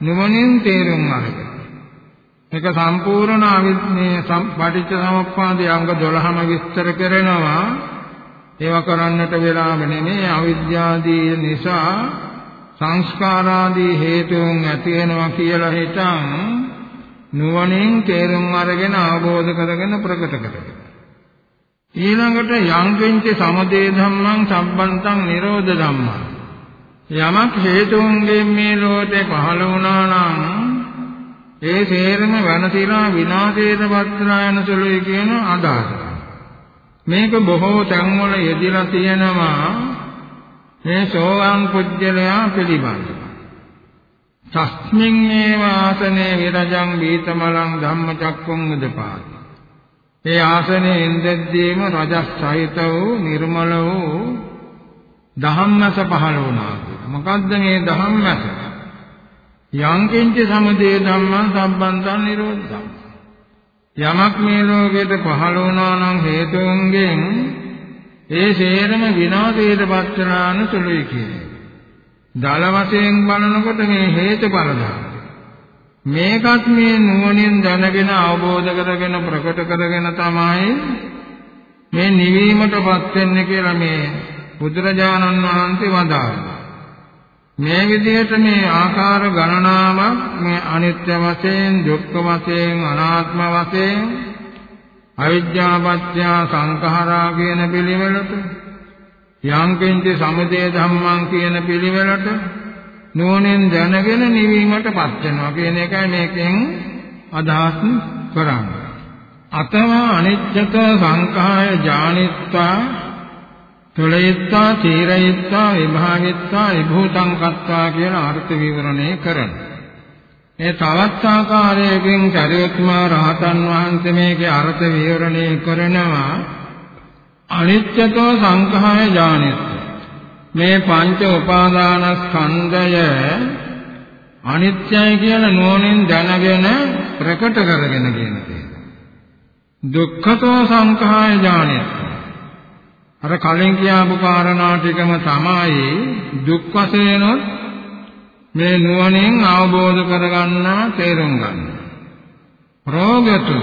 නුවණින් තේරුම් අරගෙන. මේක සම්පූර්ණ අවිද්‍යාවේ පටිච්ච සමුප්පාදයේ අංග 12ම විස්තර කරනවා. ඒවා කරන්නට වෙලාව නෙමෙයි අවිද්‍යාදී නිසා සංස්කාරාදී හේතුන් ඇති වෙනවා කියලා හිතන් නුවණින් තේරුම් අරගෙන අවබෝධ කරගෙන ප්‍රකට කරගන්න ඊළඟට යංකින්ච සමදේ ධම්මං සම්බන්තං නිරෝධ ධම්මං යමක් හේතුන්ගෙන් මේ ලෝකේ පහළ වුණා නම් ඒ සේරම වනතිලා විනාශයට පත්ලා යන සුළුයි කියන අදහස. මේක බොහෝ තැන්වල යෙදিলা තියෙනවා මේ සෝවාන් පුජ්‍යලයා පිළිබඳ. තස්මින් ඒව ආසනේ විරජං බීතමලං ධම්මචක්කුං උදපාති ඒ ආසනයේ ඉඳද්දීම රජස් සහිත වූ නිර්මල වූ ධම්මස පහළ වුණා. මොකද්ද මේ ධම්මස? යංකින්ච සමුදේ ධම්මං සම්බන්ධං නිරෝධං. යමක් මේ ලෝකෙට පහළ වුණා නම් හේතුන්ගෙන් ඒ සේරම විනාශයට පත් කරන සුළුයි කියන්නේ. දල වශයෙන් බලනකොට මේ හේතුඵල ධර්ම මේකත් මේ නුවණින් දැනගෙන අවබෝධ කරගෙන ප්‍රකට කරගෙන තමයි මේ නිවීමටපත් වෙන්නේ කියලා මේ බුදුරජාණන් වහන්සේ වදාළා. මේ විදිහට මේ ආකාර ගණනාවක් මේ අනිත්‍ය වශයෙන්, දුක්ඛ වශයෙන්, අනාත්ම වශයෙන් අවිද්‍යාපත්‍ය සංඛාරා කියන පිළිවෙලට යම් කිංච සමුදය ධම්මං කියන පිළිවෙලට නුවණෙන් දැනගෙන නිවීමටපත් වෙනවා කියන එකයි මේකෙන් අදහස් කරන්නේ. අතවා අනිච්චක සංඛාය ඥානිත්වා තුලයිත්වා තීරයිත්වා විභාගිත්වා විභූතං කත්වා කියන අර්ථ විවරණය කරනවා. මේ තවත් ආකාරයකින් චරිතමා රහතන් වහන්සේ මේකේ අර්ථ විවරණය කරනවා අනිත්‍යතෝ සංඛාය ඥානිත්වා මේ පංච උපාදානස්කන්ධය අනිත්‍යයි කියලා නුවණින් දැනගෙන ප්‍රකට කරගෙන කියන තේරුම. දුක්ඛතෝ සංඛාය ඥානය. අර කලින් කියපු කාරණා ටිකම තමයි දුක් වශයෙන්ොත් මේ නුවණින් අවබෝධ කරගන්නා තේරුම් ගන්න. රෝගතු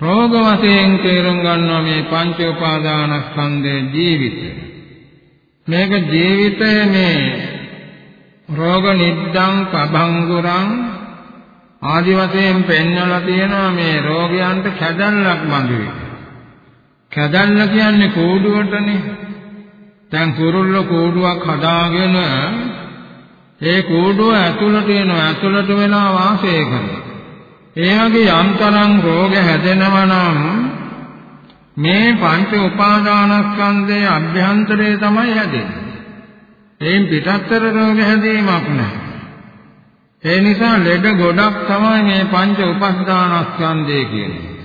රෝග වශයෙන් තේරුම් ගන්නවා මේ පංච උපාදානස්කන්ධයේ ජීවිතය. මේක ජීවිතය මේ රෝග නිද්දං කභංගුරං ආදි වශයෙන් පෙන්වලා තියෙනවා මේ රෝගයන්ට කැදල්ලක් බඳුයි. කැදල්ල කියන්නේ කෝඩුවටනේ. දැන් කුරුල්ල කෝඩුවක් හදාගෙන ඒ කෝඩුව ඇතුළට එනවා ඇතුළට වෙලා වාසය කරනවා. ඒ වගේ යම්තරම් රෝග හැදෙනවා නම් මේ පංච උපාදානස්කන්ධයේ අභ්‍යන්තරයේ තමයි හැදෙන්නේ. එයින් පිටත්තර රෝග හැදීමක් නැහැ. ඒ නිසා ලෙඩ ගොඩක් තමයි මේ පංච උපස්දානස්කන්ධය කියන්නේ.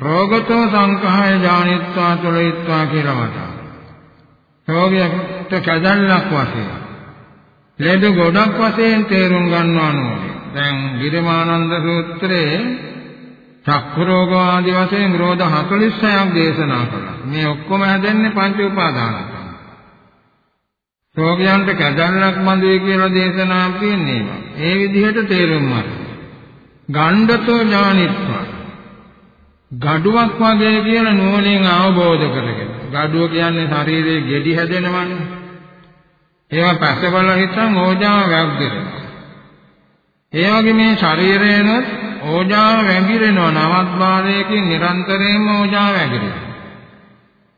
රෝගතෝ සංඛාය ඥානිත්වා තුලිත්වා කියලා මත. රෝගයට කැදල්ලක් වශයෙන්. ලෙඩ ගොඩක් වශයෙන් තේරුම් ගන්නවා නෝනේ. දැන් ගිරමානන්ද සූත්‍රයේ චක්ඛු රෝග ආදී වශයෙන් රෝධ 46ක් දේශනා කළා. මේ ඔක්කොම හැදෙන්නේ පංච උපාදානක. රෝගයන්ට කැදල්ලක් මඳුයි කියලා දේශනා තියෙන්නේ. ඒ විදිහට තේරුම් ගන්න. ගණ්ඩතෝ ඥානිත්වා gaduwak වගේ කියලා නුවණින් අවබෝධ කරගෙන. gaduව කියන්නේ ශරීරයේ ගෙඩි හැදෙනවනේ. ඒවා පැසවල හිටන් ඕජාව වැග්දිරෙනවා. ඒ වගේ මේ ශරීරයනොත් ඕජාව වැගිරෙනවා නවත් බාලයකින් නිරන්තරයෙන්ම ඕජාව වැගිරෙනවා.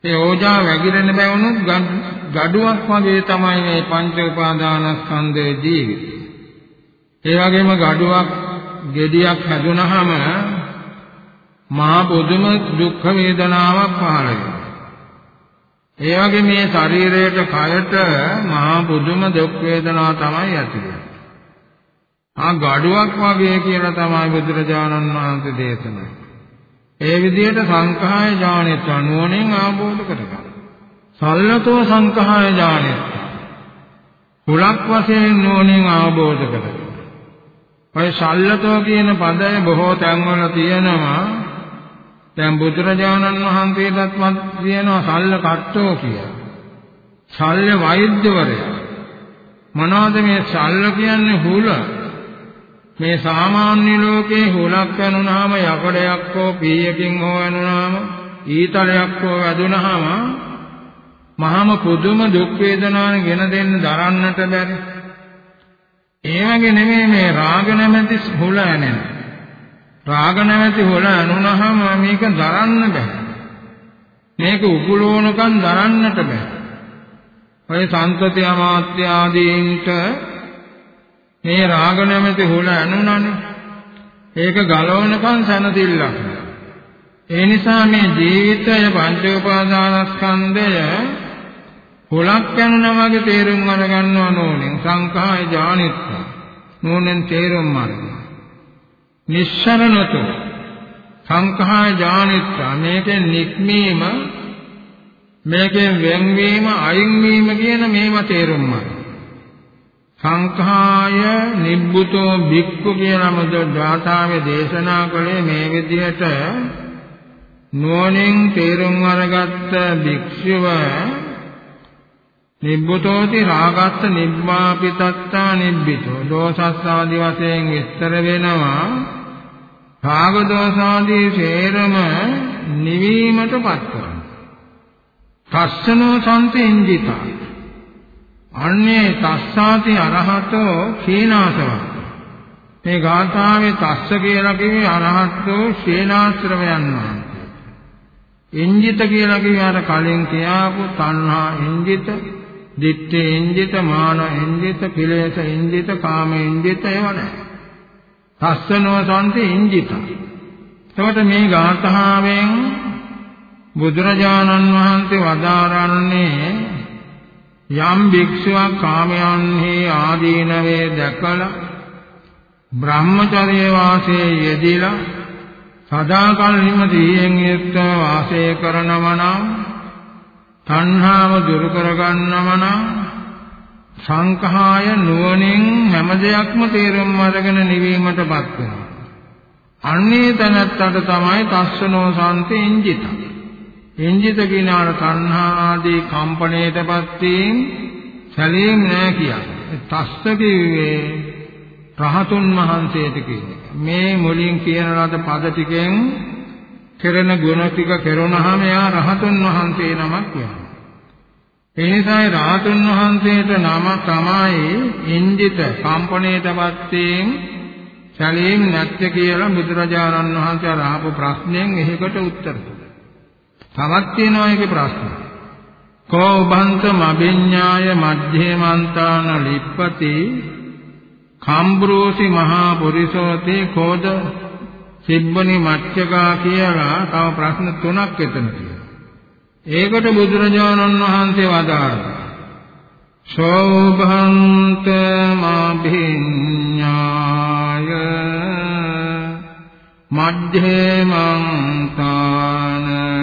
ඒ ඕජාව වැගිරෙන බැවුනොත් gaduwak වගේ තමයි මේ පංච උපාදානස්කන්ධයේ ජීවිතය. ඒ වගේම gaduwak gediyak හැදුනහම මහා පුදුම දුක් වේදනාවක් පහළ වෙනවා. ඒ වගේ මේ ශරීරයට කයට මහා පුදුම දුක් වේදනා තමයි ඇති වෙන්නේ. ආ gaduwak වගේ කියලා තමයි බුදුරජාණන් වහන්සේ දේශනා ඒ විදිහට සංඛාය ඥානෙත් නුවණින් ආબોධ කරගන්න. සල්ලතෝ සංඛාය ඥානෙත් කුලක් වශයෙන් නුවණින් ආબોධ කරගන්න. ඔය සල්ලතෝ කියන පදය බොහෝ තැන්වල තියෙනවා දැන් බුදුරජාණන් වහන්සේටත් කියනවා සල්ල කට්ටෝ කියලා. සල්ල වෛද්‍යවරයා. මොනවද මේ සල්ල කියන්නේ හුල? මේ සාමාන්‍ය ලෝකේ හුලක් යනුනාම යකඩයක් හෝ පීයකින් හෝ යනුනාම ඊතලයක් හෝ වැදුනහම මහම පුදුම දුක් වේදනාන ගෙන දෙන්න දරන්නට බැරි. ඒ වගේ නෙමෙයි මේ රාග නැමැති හුල නැනේ. රාග නැමැති හොල අනුනහම මේක දරන්න බෑ. මේක උගුලෝනකම් දරන්නට බෑ. ඔය සංතති අමාත්‍ය ආදීන්ට මේ රාග නැමැති හොල අනුනනේ. ඒක ගලවනකම් සැනසෙල්ලක්. ඒ නිසා මේ ජීවිතය පංච උපාදානස්කන්ධය හොලක් යනුන වගේ තේරුම් අරගන්නව නෝනෙන් සංඛාය ඥානිත්ත නෝනෙන් තේරුම් අරගන්න. නිස්සරණතු සංඛා ඥානිත්තා මේකෙන් නික්මීම මේකෙන් වෙන්වීම අයින් වීම කියන මේවා තේරුම් ගන්න. සංඛාය නිබ්බුතෝ භික්ඛු කියලා මොද ධාතාවේ දේශනා කළේ මේ විදිහට නුවණින් තේරුම් අරගත්ත භික්ෂුව නිබ්බුතෝති රාගස්ස නිබ්බාපිතත්තා නිබ්බිතෝ දෝසස් ආදි වශයෙන් විස්තර වෙනවා රාග දෝසාදී සේරම නිවීමටපත් කරන. තස්සනෝ සම්පෙන්ජිතා. අන්නේ තස්සාති අරහතෝ සීනාසව. මේ ගාථාවේ තස්ස කියලා කිව්වේ අරහතෝ සීනාශ්‍රවයන් වහන්සේ. ඉන්ජිත කියලා කිව්වේ අර කලින් කියාපු තණ්හා ඉන්ජිත, දිත්තේ ඉන්ජිත, මාන ඉන්ජිත, කිලේශ ඉන්ජිත, කාම ඉන්ජිත ඒවා නැහැ. තස්සනෝ සම්ති ඉන්ජිත. එතකොට මේ ගාථාවෙන් බුදුරජාණන් වහන්සේ වදාරන්නේ යම් භික්ෂුවක් කාමයන්හි ආදීනවේ දැකලා බ්‍රහ්මචර්ය වාසයේ යෙදিলা සදාකල්හිම දීයෙන් යුක්ත වාසය කරනව නම් තණ්හාව දුරු කරගන්නව නම් සංඛාය නුවණින් හැම දෙයක්ම තේරුම් අරගෙන නිවීමටපත් වෙනවා. අන්නේ තැනත්තට තමයි තස්සනෝ සම්ති ඉංජිත. ඉංජිත කිනාර තණ්හා ආදී කම්පණයටපත් වීම සැලීම් නෑ කියන්නේ. තස්ස කිව්වේ රහතුන් වහන්සේට කියන්නේ. මේ මුලින් කියන ලද පද ටිකෙන් කෙරෙන ගුණ ටික කෙරුණාම එයා රහතුන් වහන්සේ නමක් වෙනවා. ඒ නිසායි රහතුන් වහන්සේට නම තමයි ඉන්දිත කම්පණයටපත් වීම සැලීම් නැත්‍ය කියලා බුදුරජාණන් වහන්සේ අහපු ප්‍රශ්නයෙන් එහෙකට උත්තර දුන්නා. තවත් තියෙනවා ඒකේ ප්‍රශ්න. කෝ උභන්ත මබිඤ්ඤාය මධ්‍යමන්තාන ලිප්පති කම්බ්‍රෝසි මහා පුරිසෝති කෝද සිබ්බනි මච්චකා කියලා තව ප්‍රශ්න තුනක් එතන තියෙනවා. ඒකට බුදුරජාණන් වහන්සේ වදාළා. සෝභන්ත මභිඤ්ඤාය මධ්‍යමං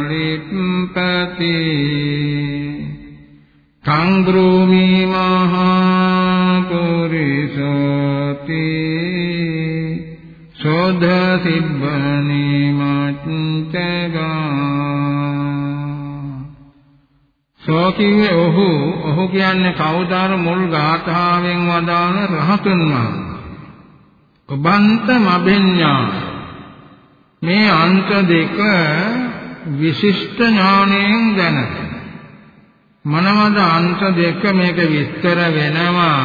ලිප්පති කංග්‍රෝමි මහා පුරිසෝති සෝධ සිබ්බනි මච්චගා සෝ කිව්වේ ඔහු ඔහු කියන්නේ කවුදාර මුල් ගාථාවෙන් වදාන රහතුන් වහන්සේ. ඔබන්ත මබෙඤ්ඤා මේ අන්ත දෙක විශිෂ්ට ඥාණයෙන් දැනගන්න. මනවද අන්ත දෙක මේක විස්තර වෙනවා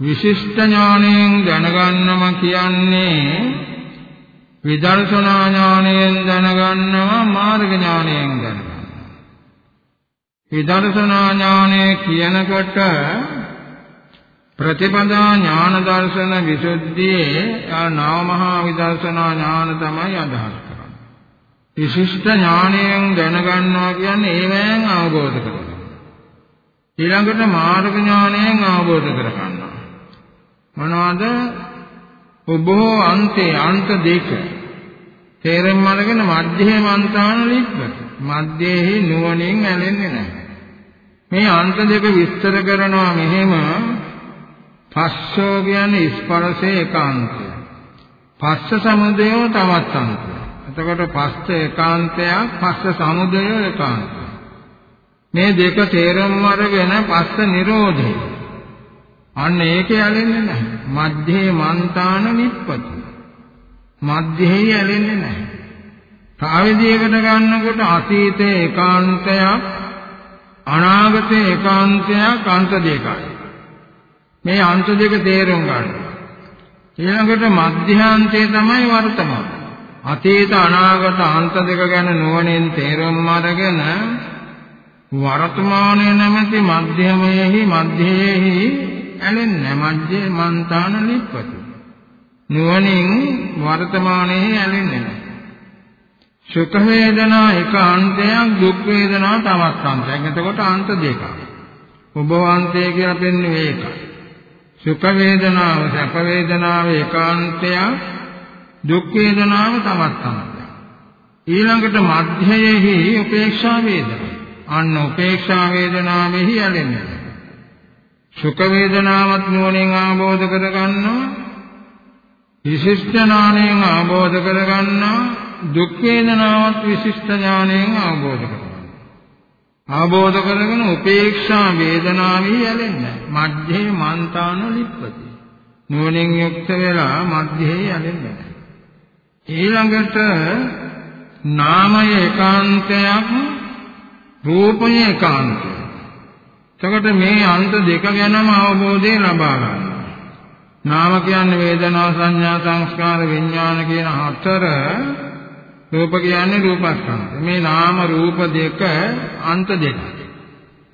විශිෂ්ට ඥාණයෙන් දැනගන්නම කියන්නේ විදර්ශනා ඥාණයෙන් දැනගන්නවා මාර්ග ඥාණයෙන් දැනගන්නවා විදර්ශනා ඥානය කියනකොට ප්‍රතිපදා ඥාන දර්ශන විසුද්ධියේ ආ නව මහා විදර්ශනා ඥාන තමයි අදහස් කරන්නේ. විශිෂ්ට ඥානයෙන් දැනගන්නවා කියන්නේ ඒවෙන් අවබෝධ කරගන්න. ඊළඟට මාර්ග ඥානයෙන් අවබෝධ කරගන්නවා. මොනවද? උභෝ අන්තේ අන්ත දෙක. තේරෙන්න අරගෙන මධ්‍යේ මන්තාන ලිප්පති. මධ්‍යේහි නුවණින් ඇලෙන්නේ නැහැ. මේ අන්ත දෙක විස්තර කරනවා මෙහෙම පස්සෝ කියන්නේ ස්පර්ශයේ ඒකාන්තය. පස්ස සමුදයෝ තවත් අන්තය. එතකොට පස්ස ඒකාන්තයක් පස්ස සමුදය ඒකාන්තය. මේ දෙක තේරුම් අරගෙන පස්ස නිරෝධය. අන්න ඒකේ ඇලෙන්නේ නැහැ. මධ්‍යේ මන්තාන නිප්පති. මධ්‍යෙහි ඇලෙන්නේ නැහැ. සාවිදීකට ගන්නකොට අතීතේ ඒකාන්තයක් අනාගතේ ඒකාන්තයක් අන්ත දෙකයි. මේ අන්ත දෙක තේරුම් ගන්න. ඊළඟට මධ්‍යාන්තය තමයි වර්තමාන. අතීත අනාගත අන්ත දෙක ගැන නුවණින් තේරුම් අරගෙන වර්තමානයේ නැමැති මධ්‍යමයෙහි මධ්‍යයේහි ඇලෙන්නේ මධ්‍යේ මන්තාන ලිප්පති. නුවණින් වර්තමානයේ ඇලෙන්නේ නැහැ. සුඛ වේදනා එක අන්තයක් දුක් වේදනා තවත් අන්තයක්. එතකොට අන්ත දෙකක්. උභවන්තය කියලා පෙන්වන්නේ ඒකයි. සුඛ වේදනාව සැප වේදනාව ඒකාන්තයක් දුක් වේදනාව තවත් අන්තයක්. ඊළඟට මධ්‍යයේහි උපේක්ෂා වේදනා. අන්න උපේක්ෂා වේදනාවෙහි ඇලෙන්නේ. සුඛ වේදනාවත් නුවණින් ආબોධ කරගන්නවා. විශිෂ්ට ඥාණයෙන් ආબોධ කරගන්නවා. දුක් වේදනාවත් විශිෂ්ට ඥාණයෙන් අවබෝධ කරගන්න. අවබෝධ කරගෙන උපේක්ෂා වේදනාවේ යැලෙන්නේ මධ්‍යේ මන්තාන ලිප්පති. නුවණින් යුක්ත වෙලා මධ්‍යේ යැලෙන්නේ ඊළඟට නාමය ඒකාන්තයක් රූපය ඒකාන්තයක්. එතකොට මේ අන්ත දෙක ගැනම අවබෝධය ලබා ගන්නවා. නාම කියන්නේ වේදනා සංඥා සංස්කාර විඥාන කියන හතර රූප කියන්නේ රූපස්කන්ධ. මේ නාම රූප දෙක අන්ත දෙක.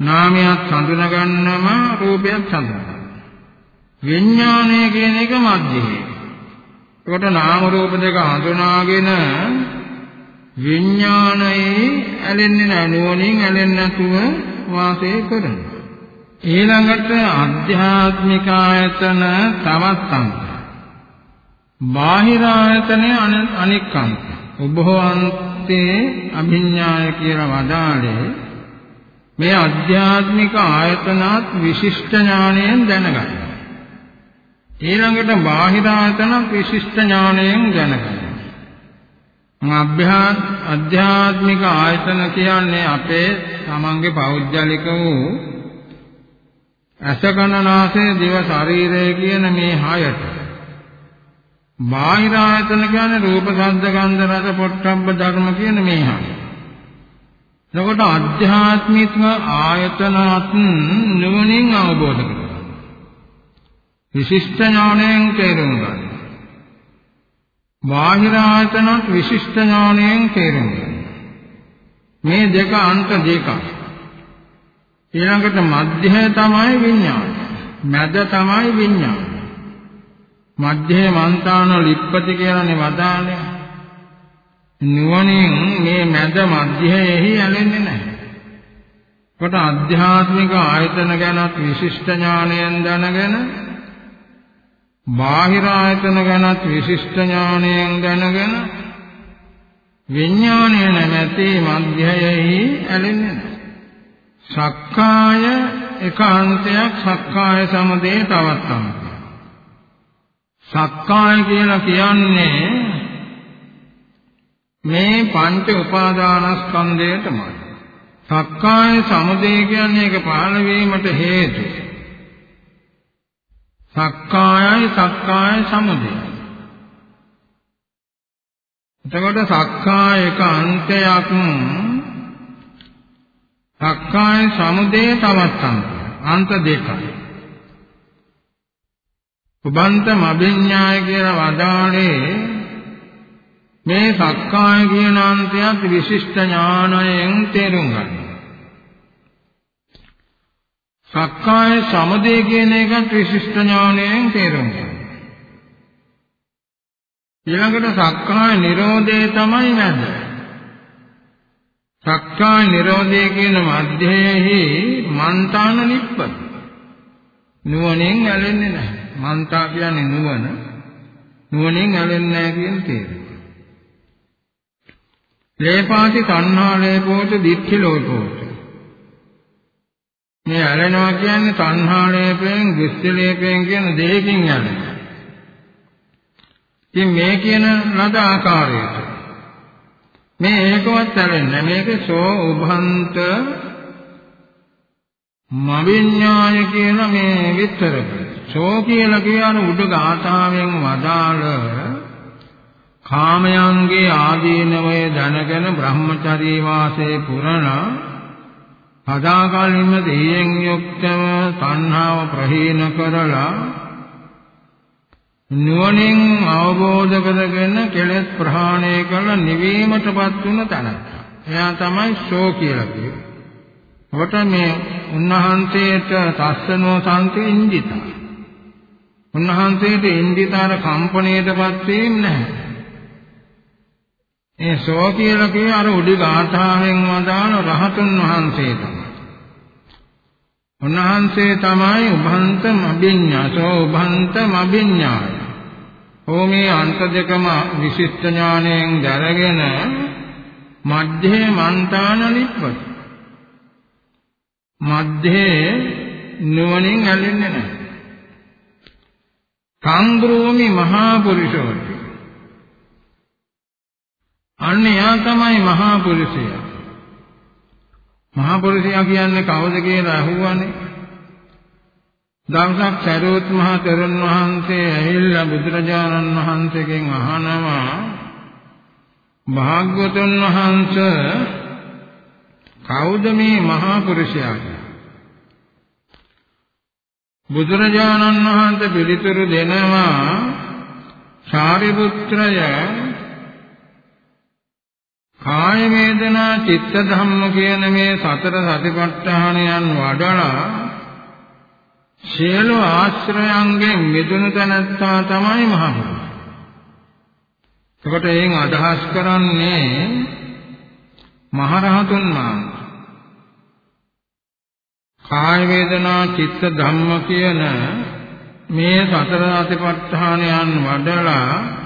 නාමයක් හඳුන ගන්නම රූපයක් හඳුන ගන්නවා. විඥානය කියන එක මැදේ. ඒකට නාම රූප දෙක හඳුනාගෙන විඥානයේ ඇලෙන්නේ නැහැ නුවණින් ඇලෙන්නේ නැතුව වාසය කරනවා. ඊළඟට අධ්‍යාත්මික ආයතන තවත් අන්ත. බාහිර ආයතනයේ අනෙක් අන්ත. උභවන්තේ අභිඥාය කියලා වදාළේ මේ ආධ්‍යාත්මික ආයතනත් විශිෂ්ට ඥාණයෙන් දැනගන්න. ඊළඟට බාහිර ආයතනත් විශිෂ්ට ඥාණයෙන් දැනගන්න. අභ්‍යාත් අධ්‍යාත්මික ආයතන කියන්නේ අපේ තමන්ගේ පෞද්ගලික වූ අසකනාසය දිව ශරීරය කියන මේ හයට බාහිර ආයතන කියන්නේ රූප ශබ්ද ගන්ධ රස පොට්ටබ්බ ධර්ම කියන මේ හය. එතකොට අධ්‍යාත්මික ආයතනත් නුවණින් අවබෝධ කරගන්න. විශිෂ්ට ඥාණයෙන් තේරුම් ගන්න. බාහිර ආයතනත් විශිෂ්ට ඥාණයෙන් තේරුම් ගන්න. මේ දෙක අන්ත දෙකක්. ඊළඟට මධ්‍යය තමයි විඥාන. මැද තමයි විඥාන. මධ්‍යේ මන්තාන ලිප්පති කියලානේ වදාළේ. නුවණින් මේ මැද මධ්‍යයෙහි ඇලෙන්නේ නැහැ. කොට ආධ්‍යාත්මික ආයතන ගැනත් විශිෂ්ට ඥානයෙන් දැනගෙන බාහිර ආයතන ගැනත් විශිෂ්ට ඥානයෙන් දැනගෙන විඥාණය නැමැති මධ්‍යයෙහි ඇලෙන්නේ නැහැ. සක්කාය එකාන්තයක් සක්කාය සමදේ තවත් අන්තයක්. සක්කාය කියලා කියන්නේ මේ පංච උපාදානස්කන්ධයටමයි. සක්කාය සමුදය කියන්නේ ඒක පහළ වීමට හේතු. සක්කායයි සක්කාය සමුදය. එතකොට සක්කාය එක අන්තයක් සක්කාය සමුදය තවත් අන්ත දෙකයි. උබන්ත මබිඤ්ඤාය කියලා වදාළේ මේ සක්කාය කියන අන්තයත් විශිෂ්ට ඥානයෙන් තේරුම් ගන්න. සක්කාය සමදේ කියන එකත් විශිෂ්ට ඥානයෙන් තේරුම් ගන්න. ඊළඟට සක්කාය නිරෝධය තමයි නැද. සක්කාය නිරෝධය කියන මධ්‍යයේහි මන්තාන නිප්පති. නුවණෙන් ඇලෙන්නේ නැහැ. මන්තා කියන්නේ නුවණ. නුවණෙන් ඇලෙන්නේ නැහැ කියන තේරුම. ලේපාති තණ්හා ලේපෝත දික්ඛි ලෝකෝත. මේ ඇලෙනවා කියන්නේ තණ්හා ලේපයෙන්, දෘෂ්ටි ලේපයෙන් කියන දෙකකින් ඇලෙනවා. ඉතින් මේ කියන ලද ආකාරයට මේ ඒකවත් ඇලෙන්නේ මේක සෝ උභන්ත මවිඤ්ඤාය කියන මේ විතර සෝ කියලා කියන උඩ ගාථාවෙන් වදාළ කාමයන්ගේ ආදීනවය දැනගෙන බ්‍රහ්මචර්ය වාසයේ පුරණ සදාකාලින්ම දෙයෙන් යුක්තව තණ්හාව ප්‍රහීන කරලා නුවණින් අවබෝධ කරගෙන කෙලෙස් ප්‍රහාණය කළ නිවීමටපත් වුණ තැන. එයා තමයි ශෝ කියලා කියන්නේ. ඔබට මේ උන්වහන්සේට තස්සනෝ සම්ති ඉන්දිතා. උන්වහන්සේට ඉන්දිතාර කම්පණයටපත් වීම නැහැ. ඒ සෝ කියලා කියේ අර උඩි ගාථාවෙන් වදාන රහතුන් වහන්සේ තමයි. උන්වහන්සේ තමයි උභන්ත මබිඤ්ඤා සෝ උභන්ත මබිඤ්ඤාය. ඕමේ අන්ත දෙකම විශිෂ්ට ඥාණයෙන් දැරගෙන මධ්‍යේ මන්තාන ලිප්පති. මධ්‍යේ නුවණින් ඇලෙන්නේ නැහැ. කම්බ්‍රෝමි මහා පුරුෂෝති අන්න එයා තමයි මහා පුරුෂයා. මහා පුරුෂයා කියන්නේ කවුද කියලා අහුවනේ. දවසක් සරුවත් මහ තෙරුන් වහන්සේ ඇවිල්ලා බුදුරජාණන් වහන්සේගෙන් අහනවා භාග්‍යවතුන් වහන්සේ කවුද මේ මහා පුරුෂයා බුදුරජාණන් වහන්සේ පිළිතුරු දෙනවා සාරිපුත්‍රය කාය වේදනා චිත්ත ධම්ම කියන මේ සතර සතිපට්ඨානයන් වඩලා සියලු ආශ්‍රයයන්ගෙන් මිදුණු තැනැත්තා තමයි මහපුරුෂ. එතකොට එයින් අදහස් කරන්නේ මහරහතුන් වහන්සේ. කාය වේදනා චිත්ත ධම්ම කියන මේ සතර සතිපට්ඨානයන් වඩලා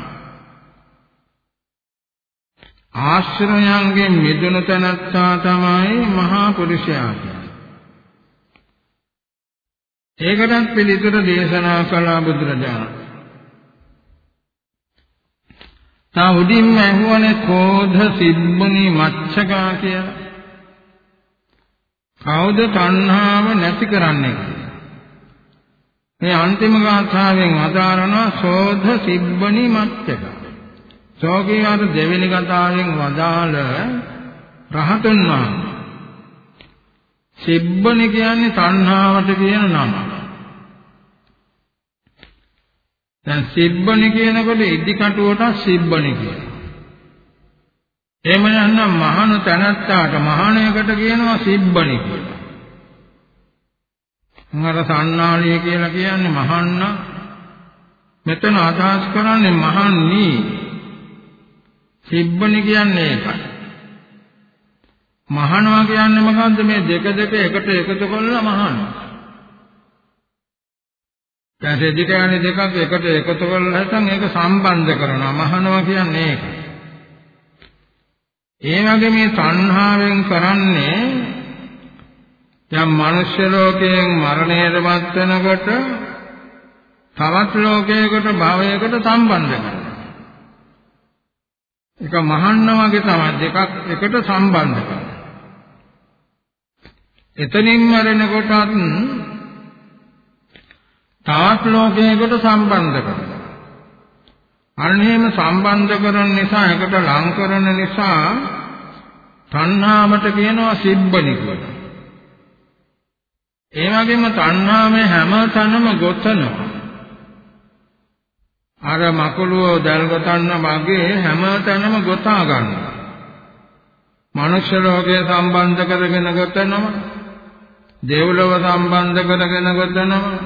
ආශ්‍රයයන්ගෙන් මිදුණු තැනැත්තා තමයි මහා පුරුෂයා කියන්නේ. ඒකටත් පිළිතුර දේශනා කළා බුදුරජාණන්. තා උඩින්ම ඇහුවනේ කෝධ සිබ්බුනි මච්ඡකා කියලා. කවුද තණ්හාව නැති කරන්නේ කියලා. මේ අන්තිම ගාථාවෙන් අදාරනවා සෝධ සිබ්බනි මච්ඡකා. සෝකී අර දෙවෙනි ගාථාවෙන් වදාළ රහතුන් වහන්සේ සිබ්බනි කියන්නේ තණ්හාවට කියන නම. දැන් සිබ්බනි කියනකොට ඉදි කටුවට සිබ්බනි කියනවා. එහෙම නැත්නම් මහාන තැනත්තාට මහානයකට කියනවා සිබ්බනි කියලා. අර සන්නාලිය කියලා කියන්නේ මහන්න මෙතන අදහස් කරන්නේ මහන්නී සිබ්බනි කියන්නේ ඒකයි. මහනවා කියන්නේ මොකද්ද මේ දෙක දෙක එකට එකතු කරලා මහනවා. දැන් දෙක යන්නේ දෙකක් එකට එකතු කරලා නැත්නම් ඒක සම්බන්ධ කරනවා මහනවා කියන්නේ ඒක. ඒ වගේ මේ තණ්හාවෙන් කරන්නේ යම් මනුෂ්‍ය ලෝකයෙන් මරණයටපත් වෙනකොට තවත් ලෝකයකට භවයකට සම්බන්ධ කරනවා. ඒක මහන්න වගේ තමයි දෙකක් එකට සම්බන්ධ කරනවා. එතනින් මැරෙනකොටත් තවත් ලෝකයකට සම්බන්ධ කරනවා. අන්නේම සම්බන්ධ කරන නිසා එකට ලං කරන නිසා තණ්හාවට කියනවා සිබ්බනි කියලා. ඒ වගේම තණ්හාවේ හැම තැනම ගොතනවා. අර මකුළුව දැල්ගතන්න වගේ හැම තැනම ගොතා ගන්නවා. මනුෂ්‍ය ලෝකය සම්බන්ධ කරගෙන ගොතනවා. දෙව්ලොව සම්බන්ධ කරගෙන ගොතනවා.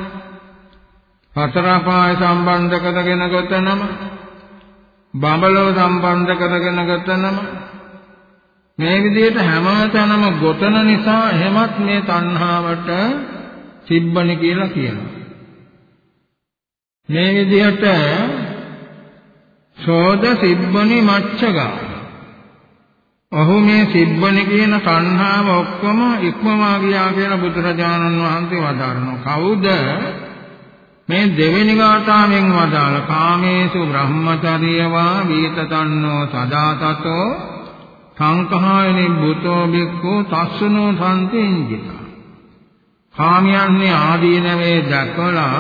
හතර පාය සම්බන්ධ කරගෙන ගොතනවා. බඹලව සම්බන්ධ කරගෙන ගතනම මේ විදිහට හැමතැනම ගොතන නිසා එහෙමත් මේ තණ්හාවට සිබ්බනි කියලා කියනවා. මේ විදිහට සෝද සිබ්බනි මච්චගා. ඔහු මේ සිබ්බනි කියන තණ්හාව ඔක්කොම ඉක්මවා ගියා කියලා බුදුරජාණන් වහන්සේ වදාරනවා. කවුද මේ දෙවෙනි ගාථාවෙන් වදාළ කාමේසු බ්‍රහ්මචර්යවා වීතතන්නෝ සදාතතෝ සංඛායනි බුතෝ බික්ඛු තස්සනෝ සම්තිංජිත කාමයන්හි ආදීනවේ දැකලා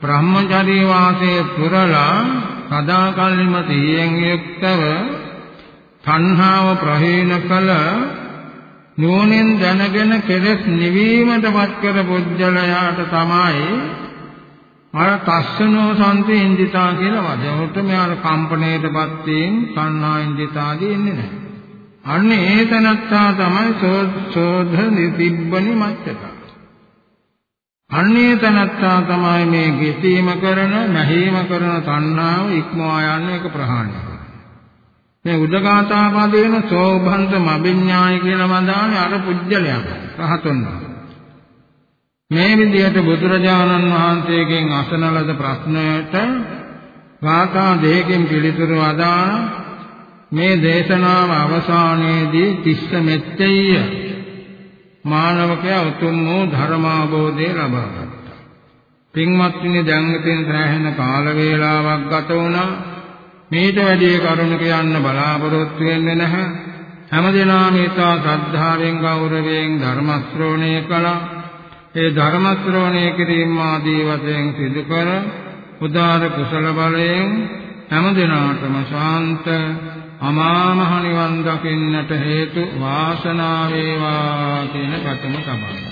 බ්‍රහ්මචර්ය වාසයේ පුරලා සදාකල්ලිම සිහියෙන් යුක්තව තණ්හාව ප්‍රහීන කළ නුවණින් දැනගෙන කෙලෙස් නිවීමටපත් කර පුජ්‍යලයාට තමයි අර තස්සනෝ සම්ති ඉන්දිතා කියලා වදවට මෙයාර කම්පණයටපත් වීම සංහා ඉන්දිතාදී එන්නේ නැහැ. අන්න ඒ තනත්තා තමයි සෝධ නිතිබ්බනි මච්චක. අන්නේ තනත්තා තමයි මේ ගෙතීම කරන, නැහිම කරන තණ්හාව ඉක්මවා යන එක ප්‍රහාණය මේ උදගාථා පදේන සෝභන්ත මබිඤ්ඤාය කියලා වදානේ අර පුජ්‍යලයක් රහතුන් වහන්සේ. මේ විදිහට බුදුරජාණන් වහන්සේගෙන් අසන ලද ප්‍රශ්නයට ගාථා දෙකකින් පිළිතුරු අදාන මේ දේශනාව අවසානයේදී තිස්ස මෙත්තේය මානවකයා උතුම් වූ ධර්මාබෝධය ලබා ගත්තා. පින්වත්නි දැන් මෙතෙන් සෑහෙන කාල වේලාවක් ගත වුණා. මේට වැඩි කරුණක යන්න බලාපොරොත්තු වෙන්නේ නැහැ. හැමදෙනාම ඊතා ශ්‍රද්ධාවෙන් ගෞරවයෙන් ධර්ම ශ්‍රවණය කළා. ඒ ධර්ම ශ්‍රවණය කිරීම ආදී වශයෙන් සිදු කර උදාර කුසල බලයෙන් හැම දිනාටම ශාන්ත අමා මහ නිවන් දකින්නට හේතු වාසනාව වේවා කියන කතම තමයි.